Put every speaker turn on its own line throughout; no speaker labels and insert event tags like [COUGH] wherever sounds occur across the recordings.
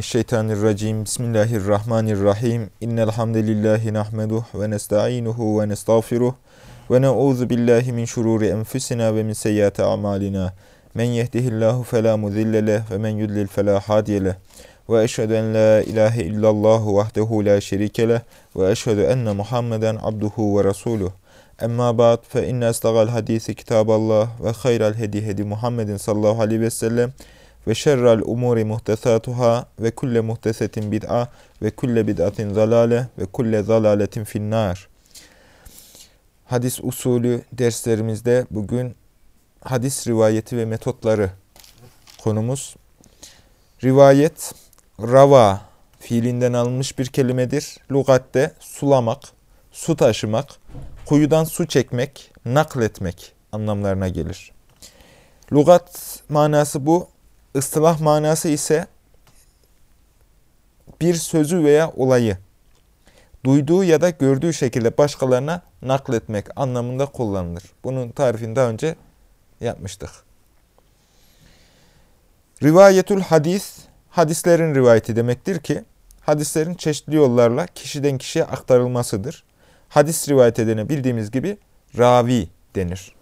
Euzubillahimineşşeytanirracim. Bismillahirrahmanirrahim. İnnel hamdelellahi nahmeduh ve nestainuhu ve nestağfiruh ve na'udzu billahi min şururi enfusina ve min seyyiati amalina. Men yehdihillahu fela mudille leh ve men yudlil fela hadiye. Ve eşhedü en la ilahe illallah vahdehu la şerike ve eşhedü enne Muhammeden abduhu ve resuluh. Emma ba'd fe inne estagal hadisi kitaballah ve hayral hedi hedi Muhammedin sallallahu aleyhi ve sellem ve şerrel umuri muhtesatuhâ ve kulle muhtesetin bid'a ve kulle bid'atin zalale ve kulle zalaletin finnâr. Hadis usulü derslerimizde bugün hadis rivayeti ve metotları konumuz. Rivayet, rava fiilinden alınmış bir kelimedir. Lugatte sulamak, su taşımak, kuyudan su çekmek, nakletmek anlamlarına gelir. Lugat manası bu. Istılah manası ise bir sözü veya olayı duyduğu ya da gördüğü şekilde başkalarına nakletmek anlamında kullanılır. Bunun tarifini daha önce yapmıştık. Rivayetül hadis, hadislerin rivayeti demektir ki, hadislerin çeşitli yollarla kişiden kişiye aktarılmasıdır. Hadis rivayet edene bildiğimiz gibi ravi denir.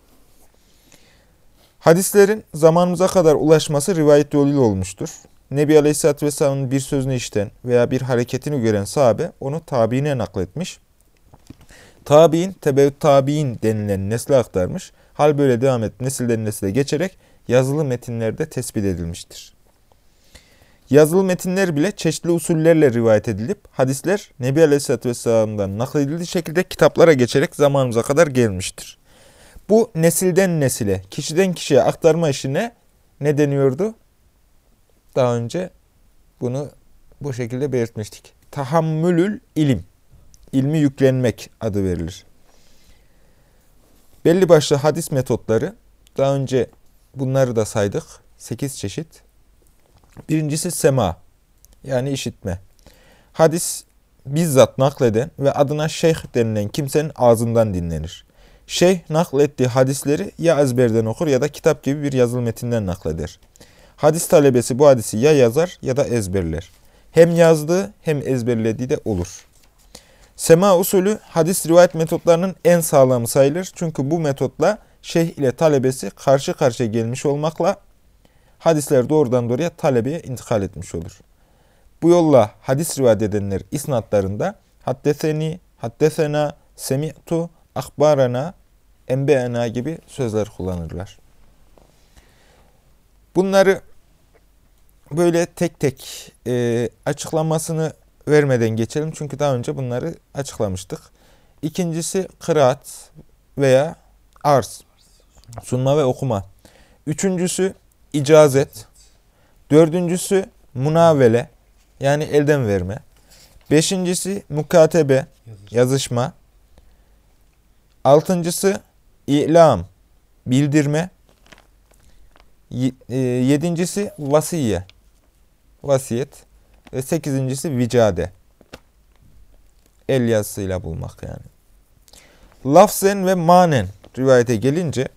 Hadislerin zamanımıza kadar ulaşması rivayet yoluyla olmuştur. Nebi Aleyhisselatü Vesselam'ın bir sözünü işten veya bir hareketini gören sahabe onu tabiine nakletmiş. Tabi'in, tebeut tabi'in denilen nesle aktarmış. Hal böyle devam et nesilden nesile geçerek yazılı metinlerde tespit edilmiştir. Yazılı metinler bile çeşitli usullerle rivayet edilip hadisler Nebi Aleyhisselatü Vesselam'dan nakledildiği şekilde kitaplara geçerek zamanımıza kadar gelmiştir. Bu nesilden nesile, kişiden kişiye aktarma işine ne deniyordu? Daha önce bunu bu şekilde belirtmiştik. Tahammülül ilim, ilmi yüklenmek adı verilir. Belli başlı hadis metotları, daha önce bunları da saydık, 8 çeşit. Birincisi sema, yani işitme. Hadis bizzat nakleden ve adına şeyh denilen kimsenin ağzından dinlenir. Şeyh naklettiği hadisleri ya ezberden okur ya da kitap gibi bir yazılı metinden nakleder. Hadis talebesi bu hadisi ya yazar ya da ezberler. Hem yazdığı hem ezberlediği de olur. Sema usulü hadis rivayet metotlarının en sağlamı sayılır. Çünkü bu metotla şeyh ile talebesi karşı karşıya gelmiş olmakla hadisler doğrudan doğruya talebeye intikal etmiş olur. Bu yolla hadis rivayet edenler isnatlarında haddeseni, haddesena, semi'tu, akbarana, enbeana gibi sözler kullanırlar. Bunları böyle tek tek e, açıklamasını vermeden geçelim. Çünkü daha önce bunları açıklamıştık. İkincisi kıraat veya arz, sunma ve okuma. Üçüncüsü icazet. Dördüncüsü munavele, yani elden verme. Beşincisi mukatebe, yazışma. Altıncısı ilam, bildirme. E, yedincisi vasiye, vasiyet. Ve sekizincisi vicade, el yazısıyla bulmak yani. Lafzen ve manen rivayete gelince,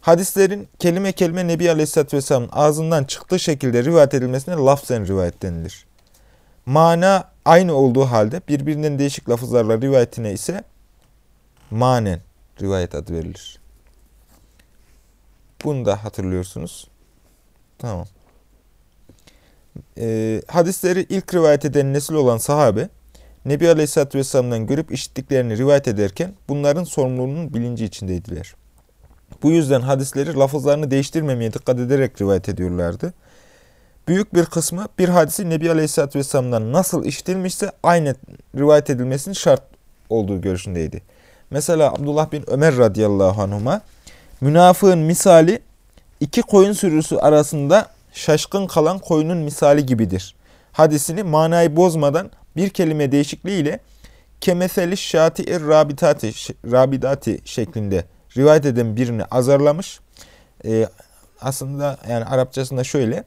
hadislerin kelime kelime Nebi Aleyhisselatü Vesselam'ın ağzından çıktığı şekilde rivayet edilmesine lafzen rivayet denilir. Mana aynı olduğu halde birbirinden değişik lafızlarla rivayetine ise manen rivayet adı verilir. Bunu da hatırlıyorsunuz. Tamam. Ee, hadisleri ilk rivayet eden nesil olan sahabe, Nebi Aleyhisselatü Vesselam'dan görüp işittiklerini rivayet ederken bunların sorumluluğunun bilinci içindeydiler. Bu yüzden hadisleri lafızlarını değiştirmemeye dikkat ederek rivayet ediyorlardı. Büyük bir kısmı bir hadisi Nebi Aleyhisselatü Vesselam'dan nasıl işitilmişse aynı rivayet edilmesinin şart olduğu görüşündeydi. Mesela Abdullah bin Ömer radıyallahu anhuma münafığın misali iki koyun sürüsü arasında şaşkın kalan koyunun misali gibidir. Hadisini manayı bozmadan bir kelime değişikliğiyle kemeseli şati rabitati, rabidati şeklinde rivayet eden birini azarlamış. Ee, aslında yani Arapçasında şöyle.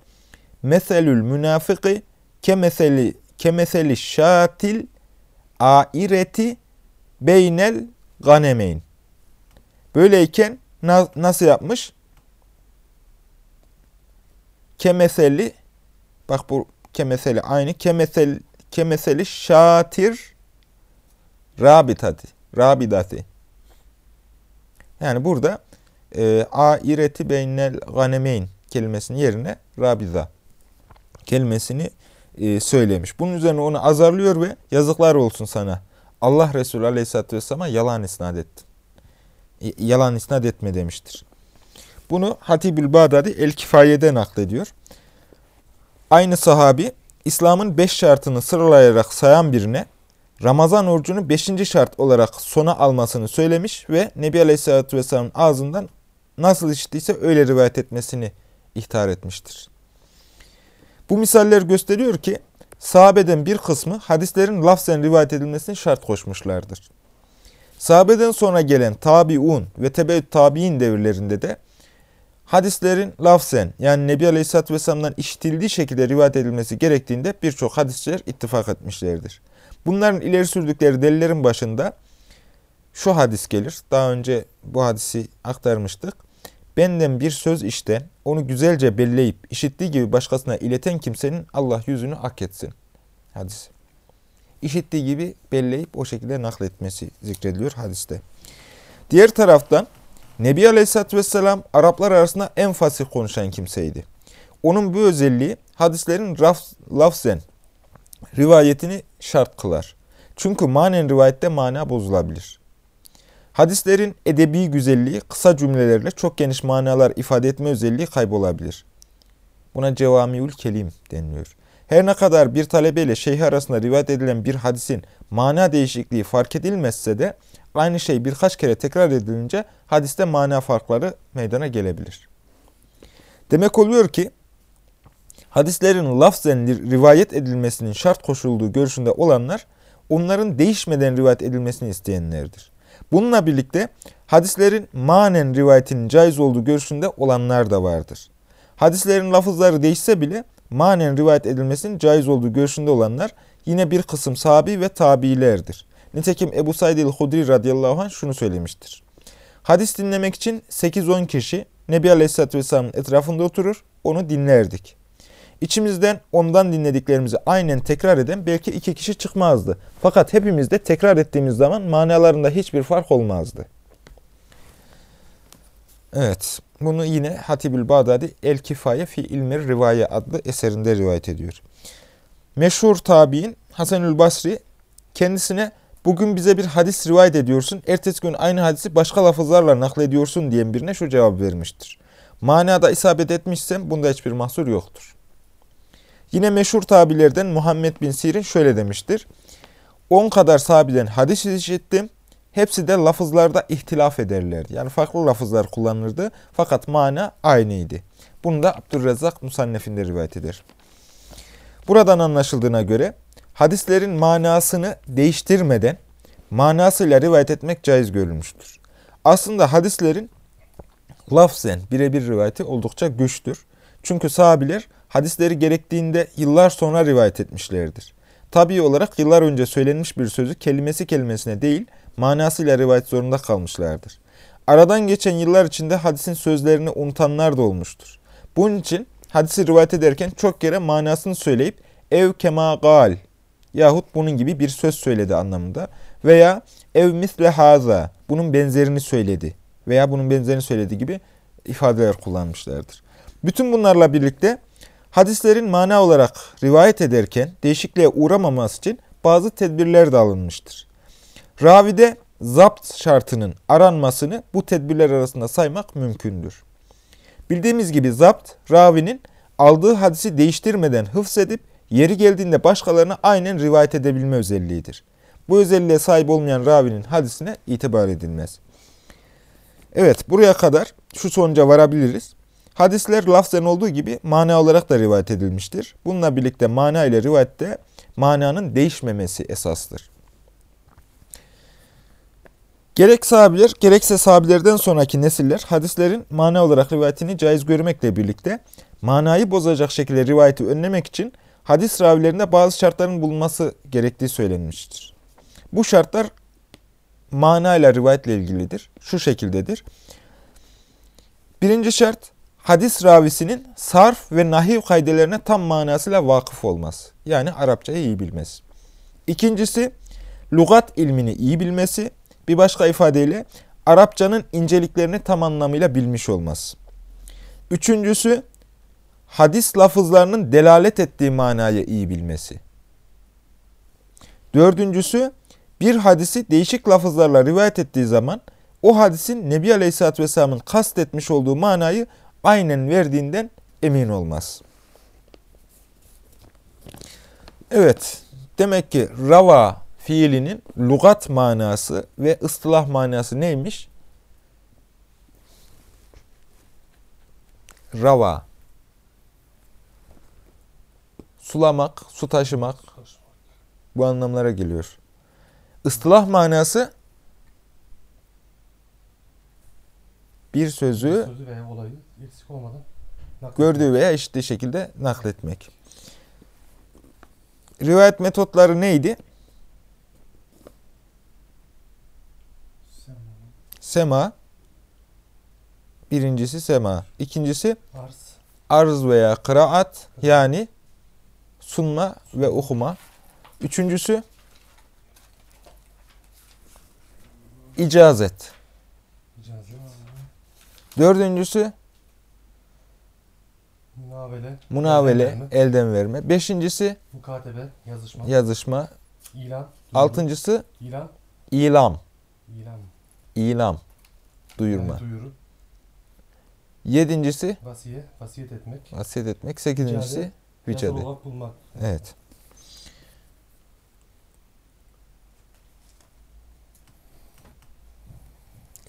Meselül münafıkı kemeseli kemeseli şatil aireti beynel ganemeyn. Böyleyken na nasıl yapmış? Kemeseli bak bu kemeseli aynı kemesel kemeseli şatir rabitati rabidati. Yani burada e, aireti beynel ganemeyn kelimesinin yerine rabiza kelimesini e, söylemiş. Bunun üzerine onu azarlıyor ve yazıklar olsun sana. Allah Resulü Aleyhisselatü Vesselam'a yalan isnat ettin. E, yalan isnat etme demiştir. Bunu Hatibül Bağdadi El-Kifaye'de naklediyor. Aynı sahabi İslam'ın beş şartını sıralayarak sayan birine Ramazan orucunu beşinci şart olarak sona almasını söylemiş ve Nebi Aleyhisselatü Vesselam'ın ağzından nasıl işittiyse öyle rivayet etmesini ihtar etmiştir. Bu misaller gösteriyor ki sahabeden bir kısmı hadislerin lafzen rivayet edilmesini şart koşmuşlardır. Sahabeden sonra gelen tabiun ve tebeüt tabi'in devirlerinde de hadislerin lafzen yani Nebi Aleyhisselatü Vesselam'dan işitildiği şekilde rivayet edilmesi gerektiğinde birçok hadisçiler ittifak etmişlerdir. Bunların ileri sürdükleri delillerin başında şu hadis gelir. Daha önce bu hadisi aktarmıştık. Benden bir söz işte onu güzelce belleyip işittiği gibi başkasına ileten kimsenin Allah yüzünü ak etsin. Hadis. İşittiği gibi belleyip o şekilde nakletmesi zikrediliyor hadiste. Diğer taraftan Nebi Aleyhisselatü Vesselam Araplar arasında en fasih konuşan kimseydi. Onun bu özelliği hadislerin raf, lafzen rivayetini şart kılar. Çünkü manen rivayette mana bozulabilir. Hadislerin edebi güzelliği kısa cümlelerle çok geniş manalar ifade etme özelliği kaybolabilir. Buna cevamiül kelim deniliyor. Her ne kadar bir talebeyle şeyh arasında rivayet edilen bir hadisin mana değişikliği fark edilmezse de aynı şey birkaç kere tekrar edilince hadiste mana farkları meydana gelebilir. Demek oluyor ki hadislerin lafzen rivayet edilmesinin şart koşulduğu görüşünde olanlar onların değişmeden rivayet edilmesini isteyenlerdir. Bununla birlikte hadislerin manen rivayetinin caiz olduğu görüşünde olanlar da vardır. Hadislerin lafızları değişse bile manen rivayet edilmesinin caiz olduğu görüşünde olanlar yine bir kısım sahabi ve tabiilerdir. Nitekim Ebu Said el-Hudri radıyallahu anh şunu söylemiştir. Hadis dinlemek için 8-10 kişi Nebi Aleyhisselatü Vesselam'ın etrafında oturur, onu dinlerdik. İçimizden ondan dinlediklerimizi aynen tekrar eden belki iki kişi çıkmazdı. Fakat hepimiz de tekrar ettiğimiz zaman manalarında hiçbir fark olmazdı. Evet, bunu yine Hatibül Bağdadi El Kifaye fi İlmir Rivaye adlı eserinde rivayet ediyor. Meşhur tabi'in Hasanül Basri kendisine bugün bize bir hadis rivayet ediyorsun, ertesi gün aynı hadisi başka lafızlarla naklediyorsun diyen birine şu cevap vermiştir. Manada isabet etmişsem bunda hiçbir mahsur yoktur. Yine meşhur tabilerden Muhammed bin Sirin şöyle demiştir. 10 kadar sahabeden hadis işittim. Hepsi de lafızlarda ihtilaf ederlerdi. Yani farklı lafızlar kullanılırdı fakat mana aynıydı. Bunu da Abdurrezzak Musannef'inde rivayet eder. Buradan anlaşıldığına göre hadislerin manasını değiştirmeden manasıyla rivayet etmek caiz görülmüştür. Aslında hadislerin lafzen birebir rivayeti oldukça güçtür. Çünkü sahabiler hadisleri gerektiğinde yıllar sonra rivayet etmişlerdir. Tabi olarak yıllar önce söylenmiş bir sözü kelimesi kelimesine değil manasıyla rivayet zorunda kalmışlardır. Aradan geçen yıllar içinde hadisin sözlerini unutanlar da olmuştur. Bunun için hadisi rivayet ederken çok kere manasını söyleyip ev kema gal yahut bunun gibi bir söz söyledi anlamında veya ev misle haza bunun benzerini söyledi veya bunun benzerini söyledi gibi ifadeler kullanmışlardır. Bütün bunlarla birlikte hadislerin mana olarak rivayet ederken değişikliğe uğramaması için bazı tedbirler de alınmıştır. Ravide zapt şartının aranmasını bu tedbirler arasında saymak mümkündür. Bildiğimiz gibi zapt, ravinin aldığı hadisi değiştirmeden hıfzedip yeri geldiğinde başkalarına aynen rivayet edebilme özelliğidir. Bu özelliğe sahip olmayan ravinin hadisine itibar edilmez. Evet, buraya kadar şu sonuca varabiliriz. Hadisler lafzen olduğu gibi mana olarak da rivayet edilmiştir. Bununla birlikte mana ile rivayette mananın değişmemesi esastır. Gerek sahabiler, gerekse sahabilerden sonraki nesiller hadislerin mana olarak rivayetini caiz görmekle birlikte manayı bozacak şekilde rivayeti önlemek için hadis ravilerinde bazı şartların bulunması gerektiği söylenmiştir. Bu şartlar mana ile rivayetle ilgilidir. Şu şekildedir. Birinci şart, hadis ravisinin sarf ve nahiv kaydelerine tam manasıyla vakıf olması. Yani Arapçayı iyi bilmesi. İkincisi, lugat ilmini iyi bilmesi. Bir başka ifadeyle Arapçanın inceliklerini tam anlamıyla bilmiş olması. Üçüncüsü, hadis lafızlarının delalet ettiği manayı iyi bilmesi. Dördüncüsü, bir hadisi değişik lafızlarla rivayet ettiği zaman o hadisin Nebi Aleyhisselatü Vesselam'ın kastetmiş olduğu manayı aynen verdiğinden emin olmaz. Evet, demek ki rava fiilinin lugat manası ve ıstılah manası neymiş? Rava. Sulamak, su taşımak bu anlamlara geliyor. Istılah manası bir sözü,
Bir sözü eksik olmadan nakletmek.
gördüğü veya eşittiği şekilde nakletmek. Rivayet metotları neydi? Sema. Birincisi sema. İkincisi
Arz.
arz veya kıraat yani sunma ve okuma. Üçüncüsü icazet.
icazet.
Dördüncüsü
Münavele.
munavele,
elden verme,
elden verme. Beşincisi
Mukatebe. Yazışma.
yazışma.
İlan.
Altıncısı
İlan.
ilam.
İlan.
İlam. Duyurma.
Yani duyuru.
Yedincisi
Vasiye. Vasiyet etmek.
vasiyet etmek. Sekizincisi
Vicade. olarak bulmak.
Evet.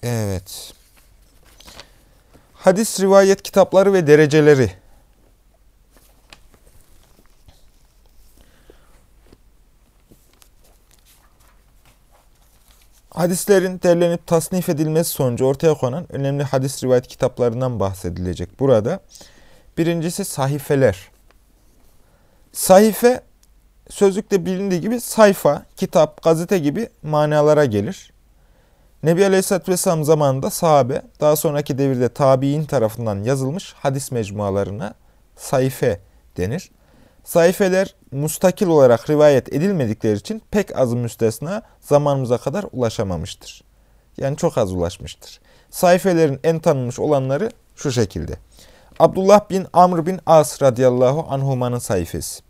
Evet. Hadis rivayet kitapları ve dereceleri. Hadislerin derlenip tasnif edilmesi sonucu ortaya konan önemli hadis rivayet kitaplarından bahsedilecek burada. Birincisi sahifeler. Sahife sözlükte bilindiği gibi sayfa, kitap, gazete gibi manalara gelir. Nebi Aleyhisselatü Vesselam zamanında sahabe, daha sonraki devirde tabi'in tarafından yazılmış hadis mecmualarına sayfe denir. Sayfeler mustakil olarak rivayet edilmedikleri için pek az müstesna zamanımıza kadar ulaşamamıştır. Yani çok az ulaşmıştır. Sayfelerin en tanınmış olanları şu şekilde. Abdullah bin Amr bin As radıyallahu anhumanın sayfası.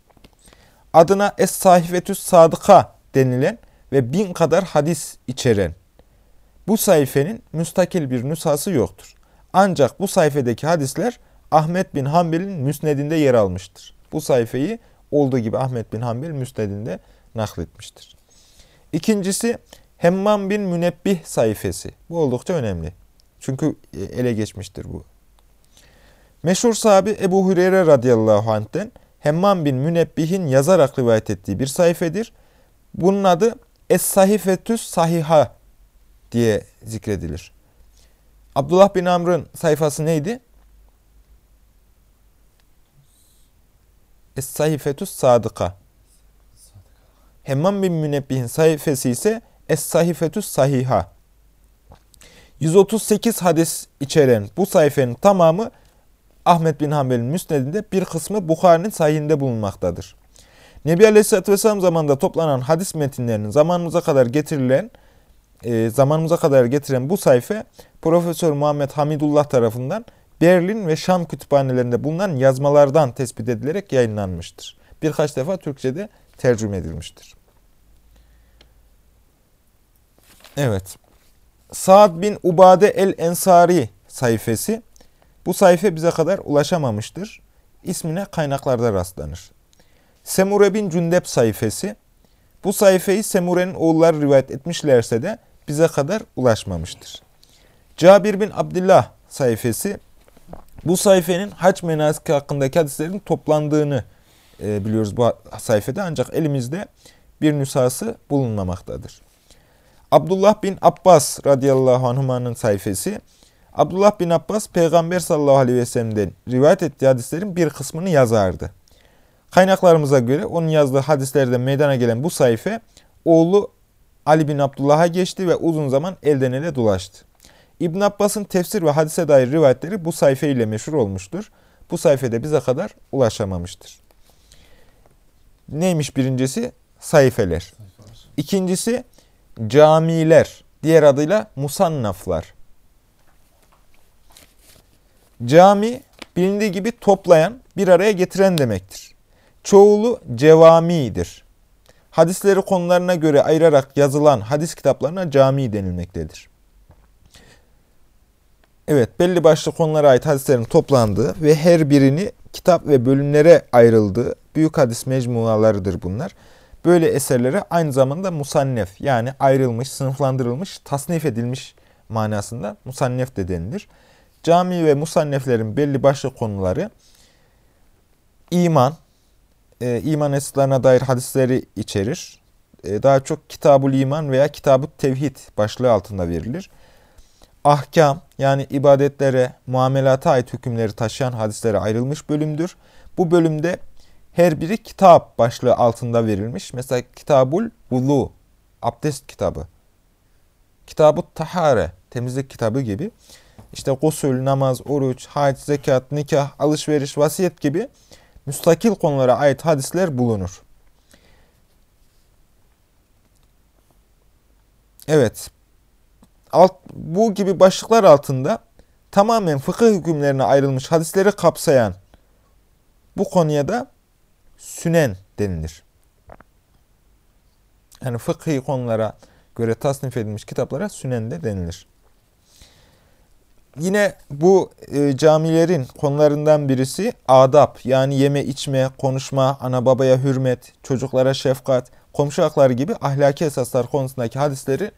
Adına Es-Sahifetüs Sadıka denilen ve bin kadar hadis içeren bu sayfenin müstakil bir nüshası yoktur. Ancak bu sayfedeki hadisler Ahmet bin Hanbel'in müsnedinde yer almıştır. Bu sayfayı olduğu gibi Ahmet bin Hanbel müsnedinde nakletmiştir. İkincisi Hemmam bin Münebbih sayfası. Bu oldukça önemli. Çünkü ele geçmiştir bu. Meşhur sahabi Ebu Hureyre radıyallahu anh'ten Hemmam bin Münebbih'in yazarak rivayet ettiği bir sayfedir. Bunun adı Es-Sahifetüs Sahiha diye zikredilir. Abdullah bin Amr'ın sayfası neydi? Es-Sahifetüs Sadıka. Hemmam bin Münebbih'in sayfası ise Es-Sahifetüs Sahiha. 138 hadis içeren bu sayfenin tamamı Ahmet bin Hanbel'in müsnedinde bir kısmı Bukhari'nin sahihinde bulunmaktadır. Nebi Aleyhisselatü Vesselam zamanında toplanan hadis metinlerinin zamanımıza kadar getirilen e, zamanımıza kadar getiren bu sayfa Profesör Muhammed Hamidullah tarafından Berlin ve Şam kütüphanelerinde bulunan yazmalardan tespit edilerek yayınlanmıştır. Birkaç defa Türkçe'de tercüme edilmiştir. Evet. Saad bin Ubade el-Ensari sayfası. Bu sayfa bize kadar ulaşamamıştır. İsmine kaynaklarda rastlanır. Semure bin Cündep sayfası. Bu sayfayı Semure'nin oğulları rivayet etmişlerse de bize kadar ulaşmamıştır. Cabir bin Abdullah sayfası. Bu sayfenin hac menasiki hakkındaki hadislerin toplandığını e, biliyoruz bu sayfada ancak elimizde bir nüshası bulunmamaktadır. Abdullah bin Abbas radıyallahu anhumanın sayfası. Abdullah bin Abbas peygamber sallallahu aleyhi ve sellem'den rivayet ettiği hadislerin bir kısmını yazardı. Kaynaklarımıza göre onun yazdığı hadislerde meydana gelen bu sayfa oğlu Ali bin Abdullah'a geçti ve uzun zaman elden ele dolaştı. İbn Abbas'ın tefsir ve hadise dair rivayetleri bu sayfa ile meşhur olmuştur. Bu sayfada bize kadar ulaşamamıştır. Neymiş birincisi? Sayfeler. İkincisi camiler. Diğer adıyla musannaflar. Cami bilindiği gibi toplayan, bir araya getiren demektir. Çoğulu cevamidir. Hadisleri konularına göre ayırarak yazılan hadis kitaplarına cami denilmektedir. Evet, belli başlı konulara ait hadislerin toplandığı ve her birini kitap ve bölümlere ayrıldığı büyük hadis mecmualarıdır bunlar. Böyle eserlere aynı zamanda musannef yani ayrılmış, sınıflandırılmış, tasnif edilmiş manasında musannef de denilir. Cami ve musanneflerin belli başlı konuları iman, e, iman esaslarına dair hadisleri içerir. E, daha çok Kitabul İman veya Kitab-ı Tevhid başlığı altında verilir. Ahkam yani ibadetlere, muamelata ait hükümleri taşıyan hadislere ayrılmış bölümdür. Bu bölümde her biri kitap başlığı altında verilmiş. Mesela Kitabul Vulu, abdest kitabı. Kitab-ı Tahare, temizlik kitabı gibi. İşte gusül, namaz, oruç, hac, zekat, nikah, alışveriş, vasiyet gibi müstakil konulara ait hadisler bulunur. Evet, alt, bu gibi başlıklar altında tamamen fıkıh hükümlerine ayrılmış hadisleri kapsayan bu konuya da sünen denilir. Yani fıkhi konulara göre tasnif edilmiş kitaplara sünen de denilir. Yine bu e, camilerin konularından birisi adab yani yeme içme, konuşma, ana babaya hürmet, çocuklara şefkat, komşu hakları gibi ahlaki esaslar konusundaki hadisleri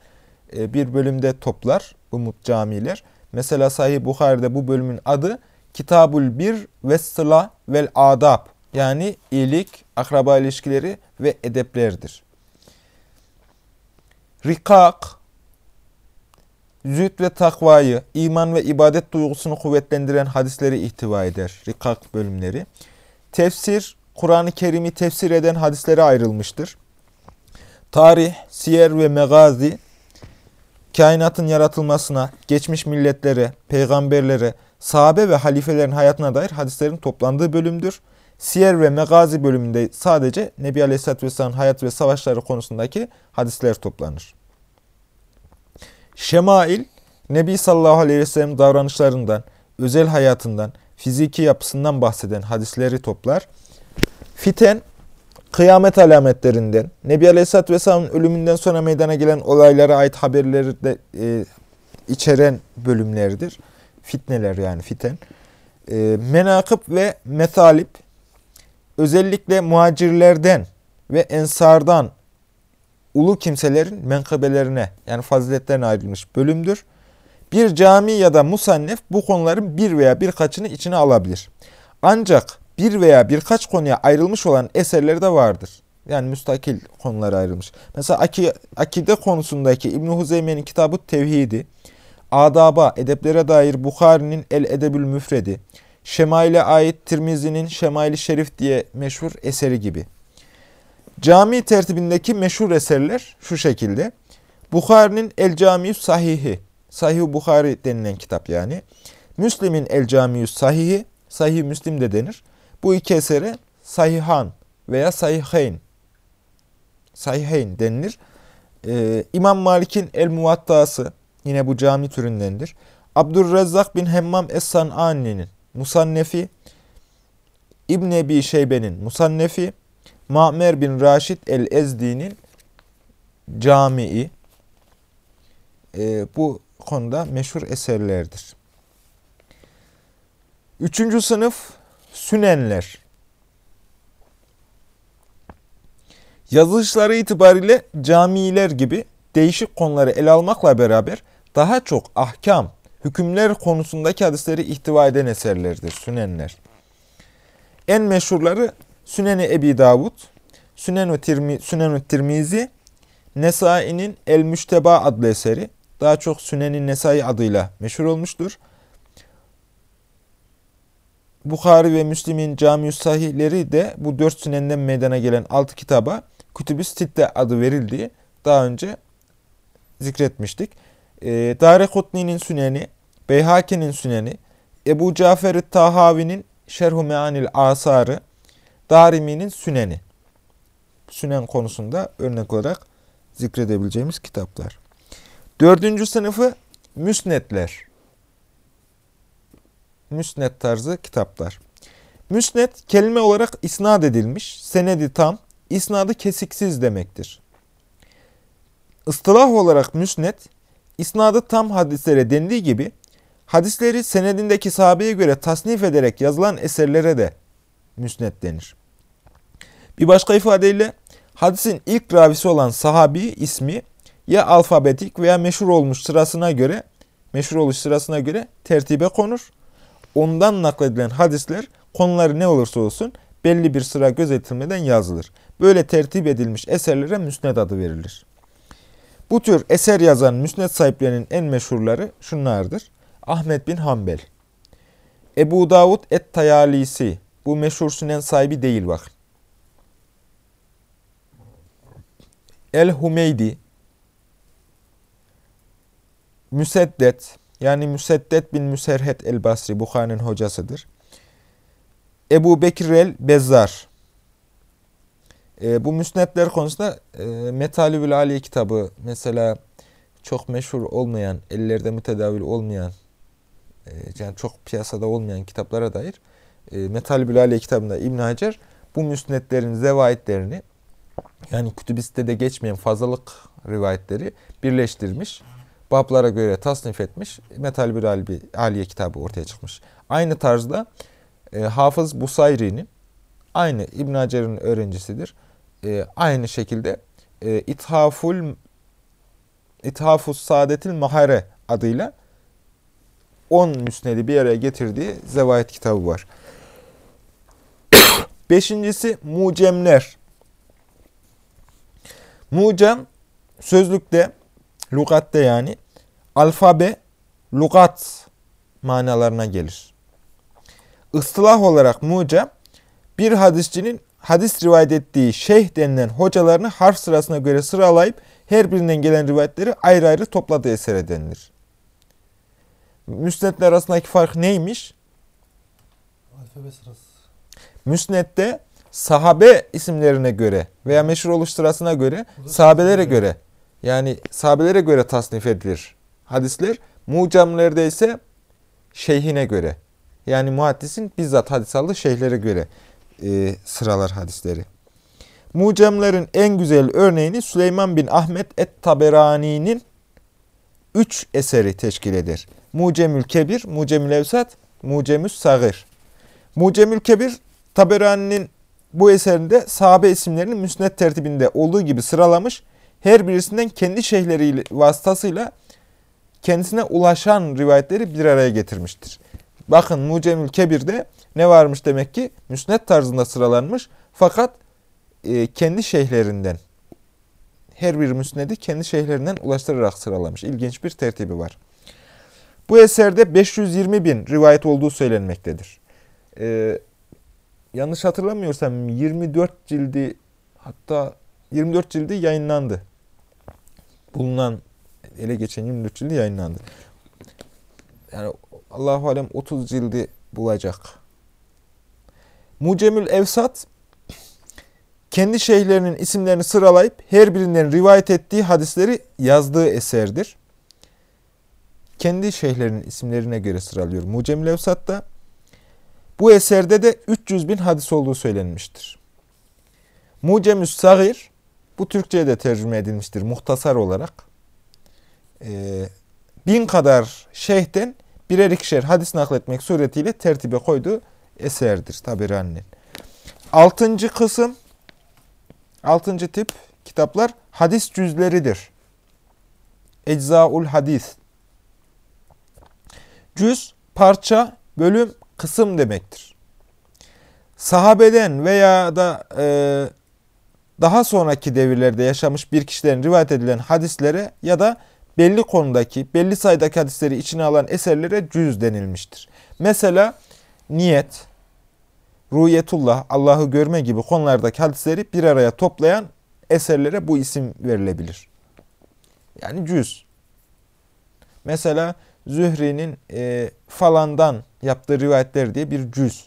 bir bölümde toplar bu camiler. Mesela Sahih Bukhari'de bu bölümün adı Kitabul Bir ve Sıla vel Adab yani iyilik, akraba ilişkileri ve edeplerdir. Rikak, züht ve takvayı, iman ve ibadet duygusunu kuvvetlendiren hadisleri ihtiva eder. Rikak bölümleri. Tefsir, Kur'an-ı Kerim'i tefsir eden hadislere ayrılmıştır. Tarih, siyer ve megazi, kainatın yaratılmasına, geçmiş milletlere, peygamberlere, sahabe ve halifelerin hayatına dair hadislerin toplandığı bölümdür. Siyer ve Megazi bölümünde sadece Nebi Aleyhisselatü Vesselam'ın hayat ve savaşları konusundaki hadisler toplanır. Şemail, Nebi sallallahu aleyhi ve davranışlarından, özel hayatından, fiziki yapısından bahseden hadisleri toplar. Fiten, kıyamet alametlerinden, Nebi Aleyhisselatü Vesselam'ın ölümünden sonra meydana gelen olaylara ait haberleri de e, içeren bölümlerdir. Fitneler yani fiten. E, menakıp ve metalip, özellikle muhacirlerden ve ensardan ulu kimselerin menkıbelerine yani faziletlerine ayrılmış bölümdür. Bir cami ya da musannef bu konuların bir veya birkaçını içine alabilir. Ancak bir veya birkaç konuya ayrılmış olan eserleri de vardır. Yani müstakil konulara ayrılmış. Mesela akide konusundaki İbn Huzeyme'nin kitabı Tevhidi, adaba, edeplere dair Bukhari'nin El Edebül Müfredi, Şemail'e ait Tirmizi'nin Şemail-i Şerif diye meşhur eseri gibi. Cami tertibindeki meşhur eserler şu şekilde. Bukhari'nin El Camiüs Sahihi, Sahih Bukhari denilen kitap yani. Müslim'in El Camiüs Sahihi, Sahih Müslim de denir. Bu iki esere Sahihan veya Sahihayn, Sahihayn denilir. Ee, İmam Malik'in El Muvattası yine bu cami türündendir. Abdurrezzak bin Hemmam Es-San'ani'nin Musannefi, İbn Ebi Şeybe'nin Musannefi, Ma'mer bin Raşid el-Ezdi'nin Camii e, bu konuda meşhur eserlerdir. Üçüncü sınıf Sünenler. Yazılışları itibariyle camiler gibi değişik konuları ele almakla beraber daha çok ahkam, hükümler konusundaki hadisleri ihtiva eden eserlerdir, sünenler. En meşhurları Sünen-i Ebi Davud, Sünen-i Tirmi, Sünen Tirmizi, Nesai'nin El-Müşteba adlı eseri, daha çok Sünen-i Nesai adıyla meşhur olmuştur. Bukhari ve Müslim'in cami sahihleri de bu dört sünenden meydana gelen altı kitaba Kütüb-i Sitte adı verildiği daha önce zikretmiştik. E, Darekutni'nin süneni, Beyhaki'nin süneni, Ebu Cafer-i Tahavi'nin Şerhu Meanil Asarı, Darimi'nin süneni. Sünen konusunda örnek olarak zikredebileceğimiz kitaplar. Dördüncü sınıfı müsnetler. Müsnet tarzı kitaplar. Müsnet kelime olarak isnat edilmiş, senedi tam, isnadı kesiksiz demektir. Istılah olarak müsnet, isnadı tam hadislere dendiği gibi, hadisleri senedindeki sahabeye göre tasnif ederek yazılan eserlere de müsnet denir. Bir başka ifadeyle, hadisin ilk ravisi olan sahabi ismi ya alfabetik veya meşhur olmuş sırasına göre, meşhur oluş sırasına göre tertibe konur. Ondan nakledilen hadisler konuları ne olursa olsun belli bir sıra gözetilmeden yazılır. Böyle tertip edilmiş eserlere müsned adı verilir. Bu tür eser yazan müsned sahiplerinin en meşhurları şunlardır. Ahmet bin Hanbel, Ebu Davud et-Tayalisi, bu meşhur sünen sahibi değil bak. El-Humeydi, Müseddet, yani Müseddet bin Müserhet el-Basri, Bukhari'nin hocasıdır. Ebu Bekir el-Bezzar. E, bu müsnetler konusunda e, Metalübül Ali kitabı mesela çok meşhur olmayan, ellerde mütedavil olmayan, e, yani çok piyasada olmayan kitaplara dair e, Metalübül Ali kitabında İbn Hacer bu müsnetlerin zevayetlerini yani kütübiste de geçmeyen fazlalık rivayetleri birleştirmiş. Bablara göre tasnif etmiş. Metalübül Ali, Aliye kitabı ortaya çıkmış. Aynı tarzda e, Hafız Busayri'nin aynı İbn Hacer'in öğrencisidir. E, aynı şekilde e, İthaful İthafus Saadetil Mahare adıyla 10 müsnedi bir araya getirdiği zevayet kitabı var. [COUGHS] Beşincisi mucemler. Mucem sözlükte, lugatte yani alfabe, lugat manalarına gelir. Istılah olarak mucem bir hadisçinin hadis rivayet ettiği şeyh denilen hocalarını harf sırasına göre sıralayıp her birinden gelen rivayetleri ayrı ayrı topladığı esere denilir. Müsnetler arasındaki fark neymiş?
Alfabe sırası.
Müsnette sahabe isimlerine göre veya meşhur oluş sırasına göre sahabelere göre yani sahabelere göre tasnif edilir hadisler. Mucamlerde ise şeyhine göre yani muhaddisin bizzat hadis aldığı şeyhlere göre e, sıralar hadisleri. Mucamların en güzel örneğini Süleyman bin Ahmet et-Taberani'nin üç eseri teşkil eder. Mucemül Kebir, Mucemül Evsat, Mucemüs Sagir. Mucemül Kebir, Taberani'nin bu eserinde sahabe isimlerini müsnet tertibinde olduğu gibi sıralamış, her birisinden kendi şeyhleriyle vasıtasıyla kendisine ulaşan rivayetleri bir araya getirmiştir. Bakın Mucemül Kebir'de ne varmış demek ki? Müsnet tarzında sıralanmış fakat e, kendi şeyhlerinden her bir müsnedi kendi şeyhlerinden ulaştırarak sıralamış. İlginç bir tertibi var. Bu eserde 520 bin rivayet olduğu söylenmektedir. Ee, yanlış hatırlamıyorsam 24 cildi hatta 24 cildi yayınlandı. Bulunan ele geçen 24 cildi yayınlandı. Yani Allahu alem 30 cildi bulacak. Mucemül Evsat kendi şeyhlerinin isimlerini sıralayıp her birinden rivayet ettiği hadisleri yazdığı eserdir. Kendi şeyhlerinin isimlerine göre sıralıyor. Mucemül Evsat'ta bu eserde de 300 bin hadis olduğu söylenmiştir. Mucemüs Sagir bu Türkçe'ye de tercüme edilmiştir muhtasar olarak. Ee, bin kadar şeyhten birer ikişer hadis nakletmek suretiyle tertibe koyduğu eserdir Taberani'nin. Altıncı kısım, altıncı tip kitaplar hadis cüzleridir. Eczaul hadis. Cüz, parça, bölüm, kısım demektir. Sahabeden veya da e, daha sonraki devirlerde yaşamış bir kişilerin rivayet edilen hadislere ya da belli konudaki, belli sayıdaki hadisleri içine alan eserlere cüz denilmiştir. Mesela niyet, ruhiyetullah, Allah'ı görme gibi konulardaki hadisleri bir araya toplayan eserlere bu isim verilebilir. Yani cüz. Mesela Zühri'nin e, falandan yaptığı rivayetler diye bir cüz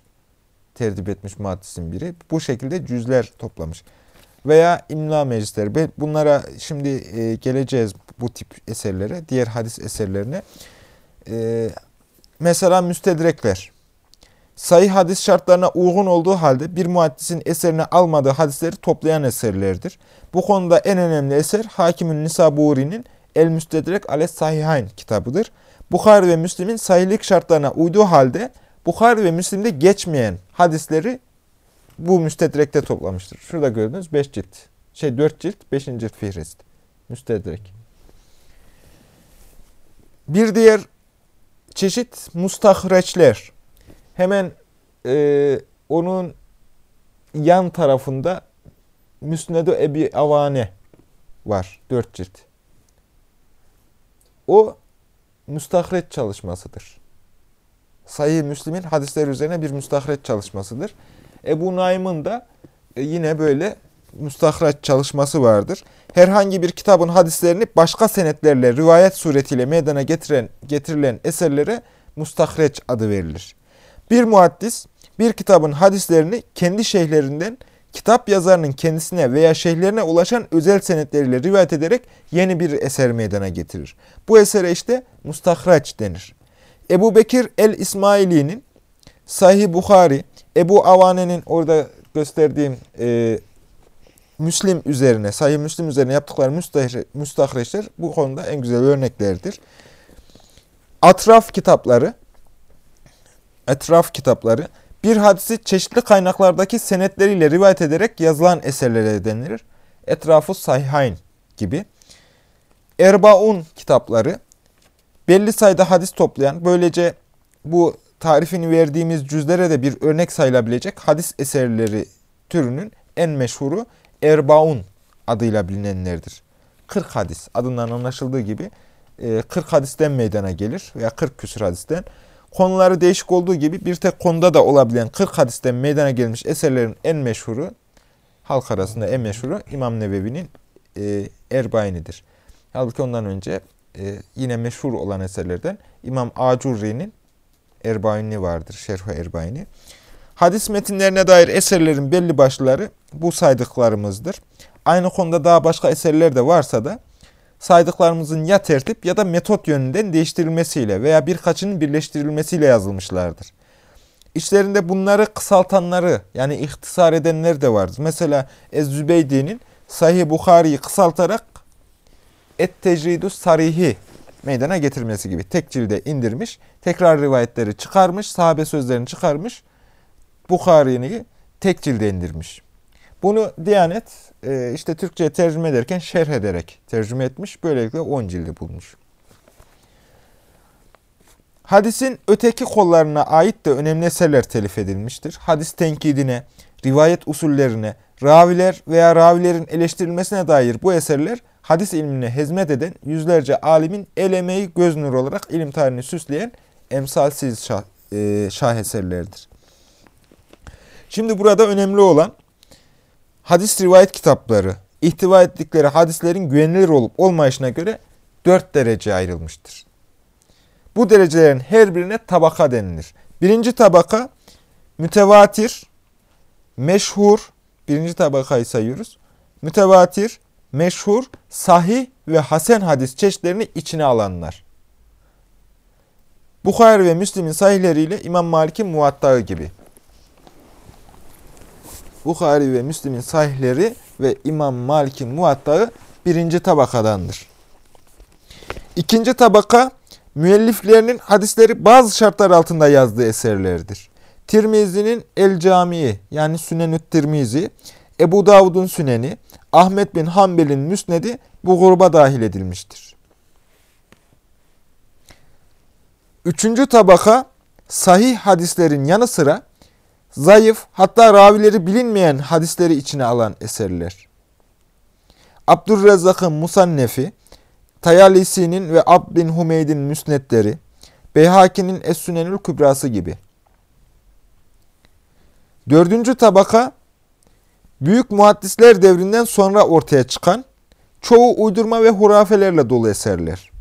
tertip etmiş muhaddisin biri. Bu şekilde cüzler toplamış. Veya imla meclisleri. Bunlara şimdi e, geleceğiz bu tip eserlere, diğer hadis eserlerine. E, mesela müstedrekler. Sayı hadis şartlarına uygun olduğu halde bir muhaddisin eserine almadığı hadisleri toplayan eserlerdir. Bu konuda en önemli eser Hakimün Nisaburi'nin El Müstedrek Ales Sahihayn kitabıdır. Bukhari ve Müslim'in sahihlik şartlarına uyduğu halde Bukhari ve Müslim'de geçmeyen hadisleri bu müstedrekte toplamıştır. Şurada gördüğünüz 5 cilt. Şey 4 cilt, 5. cilt fihrist. Müstedrek. Bir diğer çeşit mustahreçler. Hemen e, onun yan tarafında Müsned-i Ebi Avane var. 4 cilt. O müstahreç çalışmasıdır. Sahih Müslim'in hadisler üzerine bir müstahreç çalışmasıdır. Ebu Naim'in de e, yine böyle müstahreç çalışması vardır. Herhangi bir kitabın hadislerini başka senetlerle rivayet suretiyle meydana getiren, getirilen eserlere müstahreç adı verilir. Bir muhaddis bir kitabın hadislerini kendi şeyhlerinden kitap yazarının kendisine veya şeyhlerine ulaşan özel senetleriyle rivayet ederek yeni bir eser meydana getirir. Bu esere işte mustahraç denir. Ebu Bekir el-İsmaili'nin Sahih Bukhari, Ebu Avane'nin orada gösterdiğim e, Müslim üzerine, Sahih Müslim üzerine yaptıkları müstahreçler bu konuda en güzel örneklerdir. Atraf kitapları, etraf kitapları bir hadisi çeşitli kaynaklardaki senetleriyle rivayet ederek yazılan eserlere denilir. Etrafı Sahihayn gibi. Erbaun kitapları belli sayıda hadis toplayan, böylece bu tarifini verdiğimiz cüzlere de bir örnek sayılabilecek hadis eserleri türünün en meşhuru Erbaun adıyla bilinenlerdir. 40 hadis adından anlaşıldığı gibi 40 e, hadisten meydana gelir veya 40 küsur hadisten. Konuları değişik olduğu gibi bir tek konuda da olabilen 40 hadisten meydana gelmiş eserlerin en meşhuru, halk arasında en meşhuru İmam Nevevi'nin e, Erbaini'dir. Halbuki ondan önce e, yine meşhur olan eserlerden İmam Acurri'nin Erbaini vardır, Şerh-i Erbaini. Hadis metinlerine dair eserlerin belli başları bu saydıklarımızdır. Aynı konuda daha başka eserler de varsa da saydıklarımızın ya tertip ya da metot yönünden değiştirilmesiyle veya birkaçının birleştirilmesiyle yazılmışlardır. İçlerinde bunları kısaltanları yani ihtisar edenler de vardır. Mesela Ez-Zübeydi'nin Sahih Bukhari'yi kısaltarak Et-Tecridus Sarihi meydana getirmesi gibi tek cilde indirmiş, tekrar rivayetleri çıkarmış, sahabe sözlerini çıkarmış, Bukhari'yi tek cilde indirmiş. Bunu Diyanet e, işte Türkçe'ye tercüme ederken şerh ederek tercüme etmiş. Böylelikle 10 cildi bulmuş. Hadisin öteki kollarına ait de önemli eserler telif edilmiştir. Hadis tenkidine, rivayet usullerine, raviler veya ravilerin eleştirilmesine dair bu eserler hadis ilmine hizmet eden yüzlerce alimin el emeği göz nuru olarak ilim tarihini süsleyen emsalsiz şah, e, şaheserlerdir. Şimdi burada önemli olan hadis rivayet kitapları ihtiva ettikleri hadislerin güvenilir olup olmayışına göre dört derece ayrılmıştır. Bu derecelerin her birine tabaka denilir. Birinci tabaka mütevatir, meşhur, birinci tabakayı sayıyoruz. Mütevatir, meşhur, sahih ve hasen hadis çeşitlerini içine alanlar. Bukhari ve Müslim'in sahihleriyle İmam Malik'in muvattağı gibi. Bukhari ve Müslim'in sahihleri ve İmam Malik'in muvattağı birinci tabakadandır. İkinci tabaka müelliflerinin hadisleri bazı şartlar altında yazdığı eserlerdir. Tirmizi'nin El Camii yani Sünenü't Tirmizi, Ebu Davud'un Süneni, Ahmet bin Hanbel'in Müsnedi bu gruba dahil edilmiştir. Üçüncü tabaka sahih hadislerin yanı sıra zayıf hatta ravileri bilinmeyen hadisleri içine alan eserler. Abdurrezzak'ın Musannefi, Tayalisi'nin ve Abd bin Humeyd'in müsnetleri, Beyhaki'nin Es-Sünenül Kübrası gibi. Dördüncü tabaka, büyük muhaddisler devrinden sonra ortaya çıkan, çoğu uydurma ve hurafelerle dolu eserler.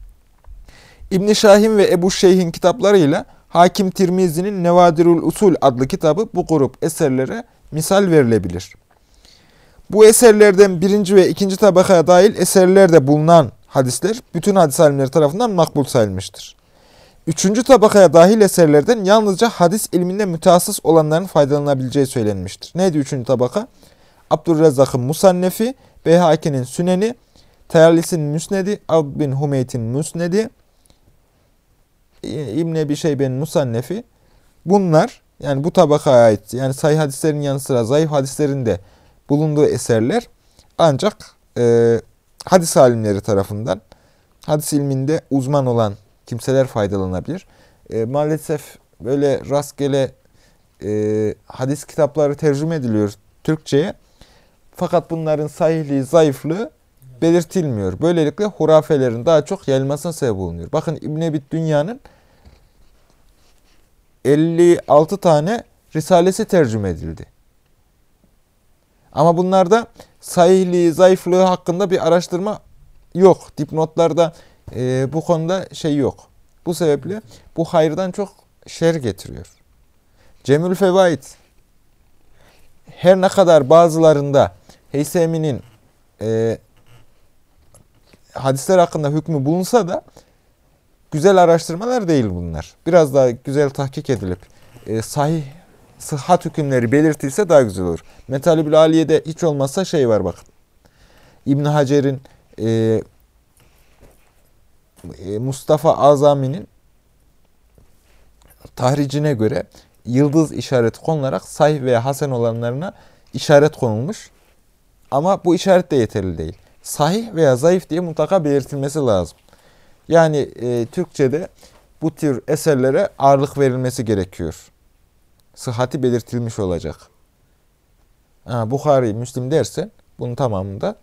İbn Şahin ve Ebu Şeyh'in kitaplarıyla Hakim Tirmizi'nin Nevadirul Usul adlı kitabı bu grup eserlere misal verilebilir. Bu eserlerden birinci ve ikinci tabakaya dahil eserlerde bulunan hadisler bütün hadis alimleri tarafından makbul sayılmıştır. Üçüncü tabakaya dahil eserlerden yalnızca hadis ilminde mütehassıs olanların faydalanabileceği söylenmiştir. Neydi üçüncü tabaka? Abdurrezzak'ın Musannefi, Beyhaki'nin Süneni, Tayalis'in Müsnedi, Abd bin Humeyt'in Müsnedi, İbn Ebi Şeybe'nin Musannefi. Bunlar yani bu tabakaya ait yani sayı hadislerin yanı sıra zayıf hadislerin de bulunduğu eserler ancak e, hadis alimleri tarafından hadis ilminde uzman olan kimseler faydalanabilir. E, maalesef böyle rastgele e, hadis kitapları tercüme ediliyor Türkçe'ye. Fakat bunların sahihliği, zayıflığı belirtilmiyor. Böylelikle hurafelerin daha çok yayılmasına sebep olunuyor. Bakın İbn Ebi Dünya'nın 56 tane risalesi tercüme edildi. Ama bunlarda sahihliği, zayıflığı hakkında bir araştırma yok. Dipnotlarda e, bu konuda şey yok. Bu sebeple bu hayırdan çok şer getiriyor. Cemül Fevaid her ne kadar bazılarında Heysemi'nin e, hadisler hakkında hükmü bulunsa da güzel araştırmalar değil bunlar. Biraz daha güzel tahkik edilip e, sahih sıhhat hükümleri belirtilse daha güzel olur. Metalibül Aliye'de hiç olmazsa şey var bakın. İbn Hacer'in e, e, Mustafa Azami'nin tahricine göre yıldız işareti konularak sahih veya hasen olanlarına işaret konulmuş. Ama bu işaret de yeterli değil. Sahih veya zayıf diye mutlaka belirtilmesi lazım. Yani e, Türkçe'de bu tür eserlere ağırlık verilmesi gerekiyor. Sıhhati belirtilmiş olacak. Ha, Bukhari, Müslim dersen bunun tamamında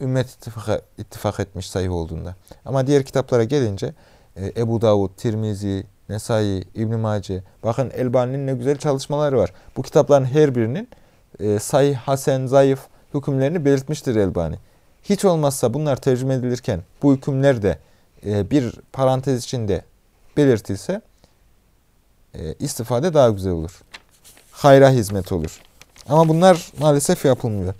ümmet ittifak, ittifak etmiş sayı olduğunda. Ama diğer kitaplara gelince e, Ebu Davud, Tirmizi, Nesai, İbn Mace. Bakın Elbani'nin ne güzel çalışmaları var. Bu kitapların her birinin e, sayı, hasen, zayıf hükümlerini belirtmiştir Elbani. Hiç olmazsa bunlar tercüme edilirken bu hükümler de e, bir parantez içinde belirtilse e, istifade daha güzel olur. Hayra hizmet olur. Ama bunlar maalesef yapılmıyor.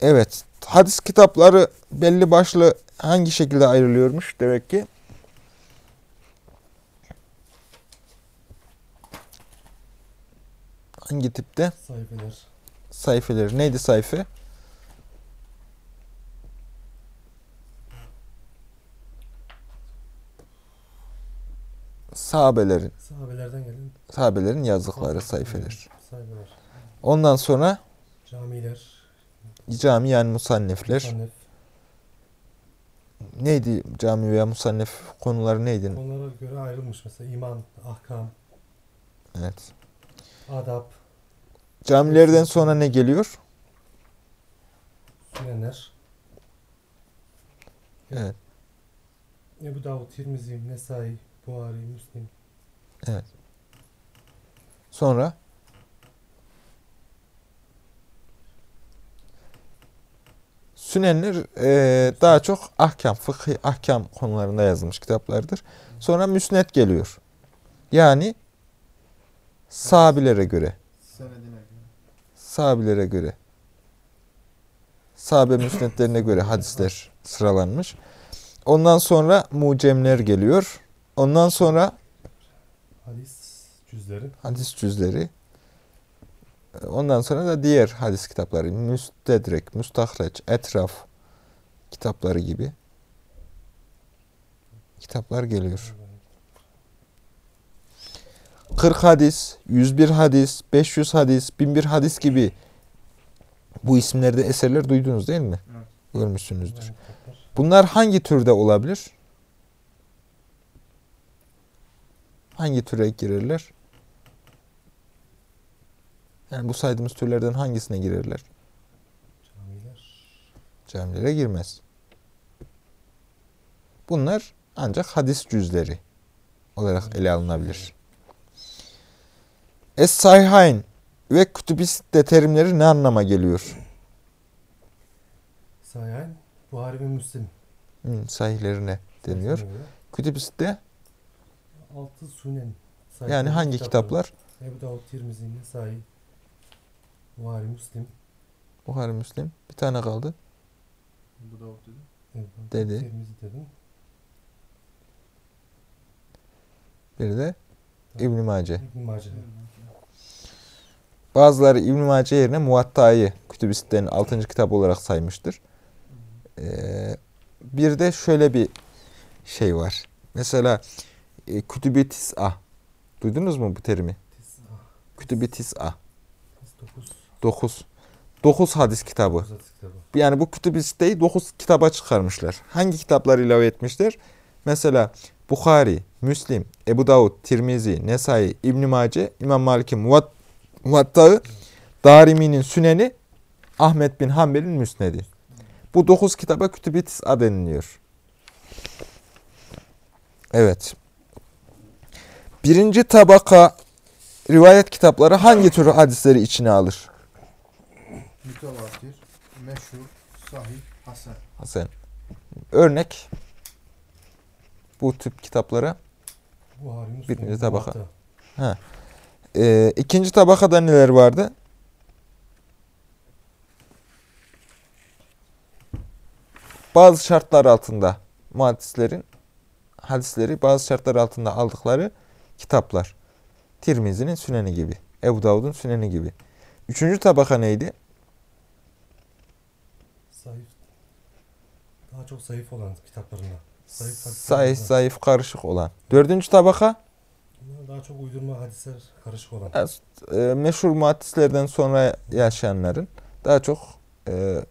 Evet, hadis kitapları belli başlı hangi şekilde ayrılıyormuş demek ki? Hangi tipte?
Sayfeler.
Sayfeleri. Neydi sayfa? Sahabelerin.
Sahabelerden gelen
Sahabelerin yazdıkları sayfeler.
sayfeler.
Ondan sonra
Camiler.
cami yani musannefler.
Musannef.
Neydi cami veya musannef konuları neydi?
Onlara göre ayrılmış mesela iman, ahkam,
Evet.
adab,
Camilerden sonra ne geliyor?
sünenler.
Evet.
Ebu Davud, Tirmizi, Nesai, Buhari, Müslim.
Sonra Sünenler e, daha çok ahkam, fıkhi ahkam konularında yazılmış kitaplardır. Sonra müsnet geliyor. Yani sahabilere göre.
Senedine göre.
Sahabilere göre. Sahabe müsnetlerine göre hadisler sıralanmış. Ondan sonra mucemler geliyor. Ondan sonra
Hadis cüzleri.
hadis cüzleri. Ondan sonra da diğer hadis kitapları. Müstedrek, Müstahreç, Etraf kitapları gibi kitaplar geliyor. 40 hadis, 101 hadis, 500 hadis, 1001 hadis gibi bu isimlerde eserler duydunuz değil mi?
Evet.
Görmüşsünüzdür.
Bunlar
hangi türde olabilir? Hangi türe girerler? Yani bu saydığımız türlerden hangisine girerler?
Camiler.
Camilere girmez. Bunlar ancak hadis cüzleri olarak ele alınabilir. Es-Sahihayn ve Kütüb-i terimleri ne anlama geliyor?
Sahihayn, Buhari ve Müslim.
Hmm, sahihlerine. deniyor. Kütüb-i Sitte
Altı Sünen.
yani hangi kitaplar?
Ebu Davud, Tirmizi, Nesai, Buhari, Müslim.
Buhari, Müslim. Bir tane kaldı.
Bu Davut dedi.
Ebu Davud,
Dedi.
Tirmizi dedim.
Bir de İbn-i Mace.
İbn Mace.
Bazıları İbn-i Mace yerine Muvatta'yı Kütüb-i Sitte'nin 6. kitabı olarak saymıştır. Ee, bir de şöyle bir şey var. Mesela e, Kütüb-i Tis'a. Duydunuz mu bu terimi? Tis'a.
tis, dokuz.
9. 9 hadis kitabı.
Dokuz hadis kitabı.
Yani bu Kütüb-i Sitte'yi 9 kitaba çıkarmışlar. Hangi kitaplar ilave etmişler? Mesela Bukhari, Müslim, Ebu Davud, Tirmizi, Nesai, İbn Mace, İmam Malik'in Muvat, Muvatta'ı, Darimi'nin Süneni, Ahmet bin Hanbel'in Müsnedi. Bu 9 kitaba Kütüb-i Tis'a deniliyor. Evet. Birinci tabaka rivayet kitapları hangi tür hadisleri içine alır?
Mütevatir, meşhur, sahih, hasen.
Hasan. Örnek bu tip kitaplara.
Buhari,
Birinci tabaka.
Muvatta.
Ee, ikinci tabakada neler vardı? Bazı şartlar altında muhaddislerin hadisleri bazı şartlar altında aldıkları kitaplar. Tirmizi'nin Süneni gibi. Ebu Davud'un Süneni gibi. Üçüncü tabaka neydi?
Zayıf. Daha çok zayıf olan kitaplarında. Zayıf
Zayıf zayıf karışık olan. Dördüncü tabaka
Daha çok uydurma hadisler karışık olan.
Az, e, meşhur muhaddislerden sonra yaşayanların daha çok e,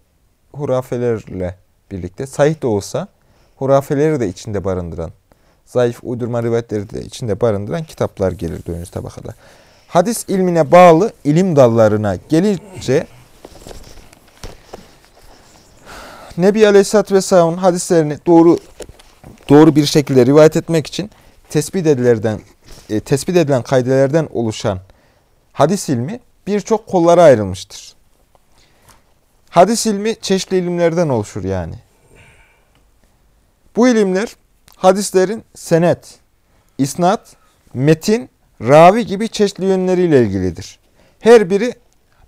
hurafelerle birlikte sahih de olsa hurafeleri de içinde barındıran, zayıf uydurma rivayetleri de içinde barındıran kitaplar gelir dönüş tabakada. Hadis ilmine bağlı ilim dallarına gelince Nebi Aleyhisselatü Vesselam'ın hadislerini doğru doğru bir şekilde rivayet etmek için tespit edilerden e, tespit edilen kaidelerden oluşan hadis ilmi birçok kollara ayrılmıştır. Hadis ilmi çeşitli ilimlerden oluşur yani. Bu ilimler hadislerin senet, isnat, metin, ravi gibi çeşitli yönleriyle ilgilidir. Her biri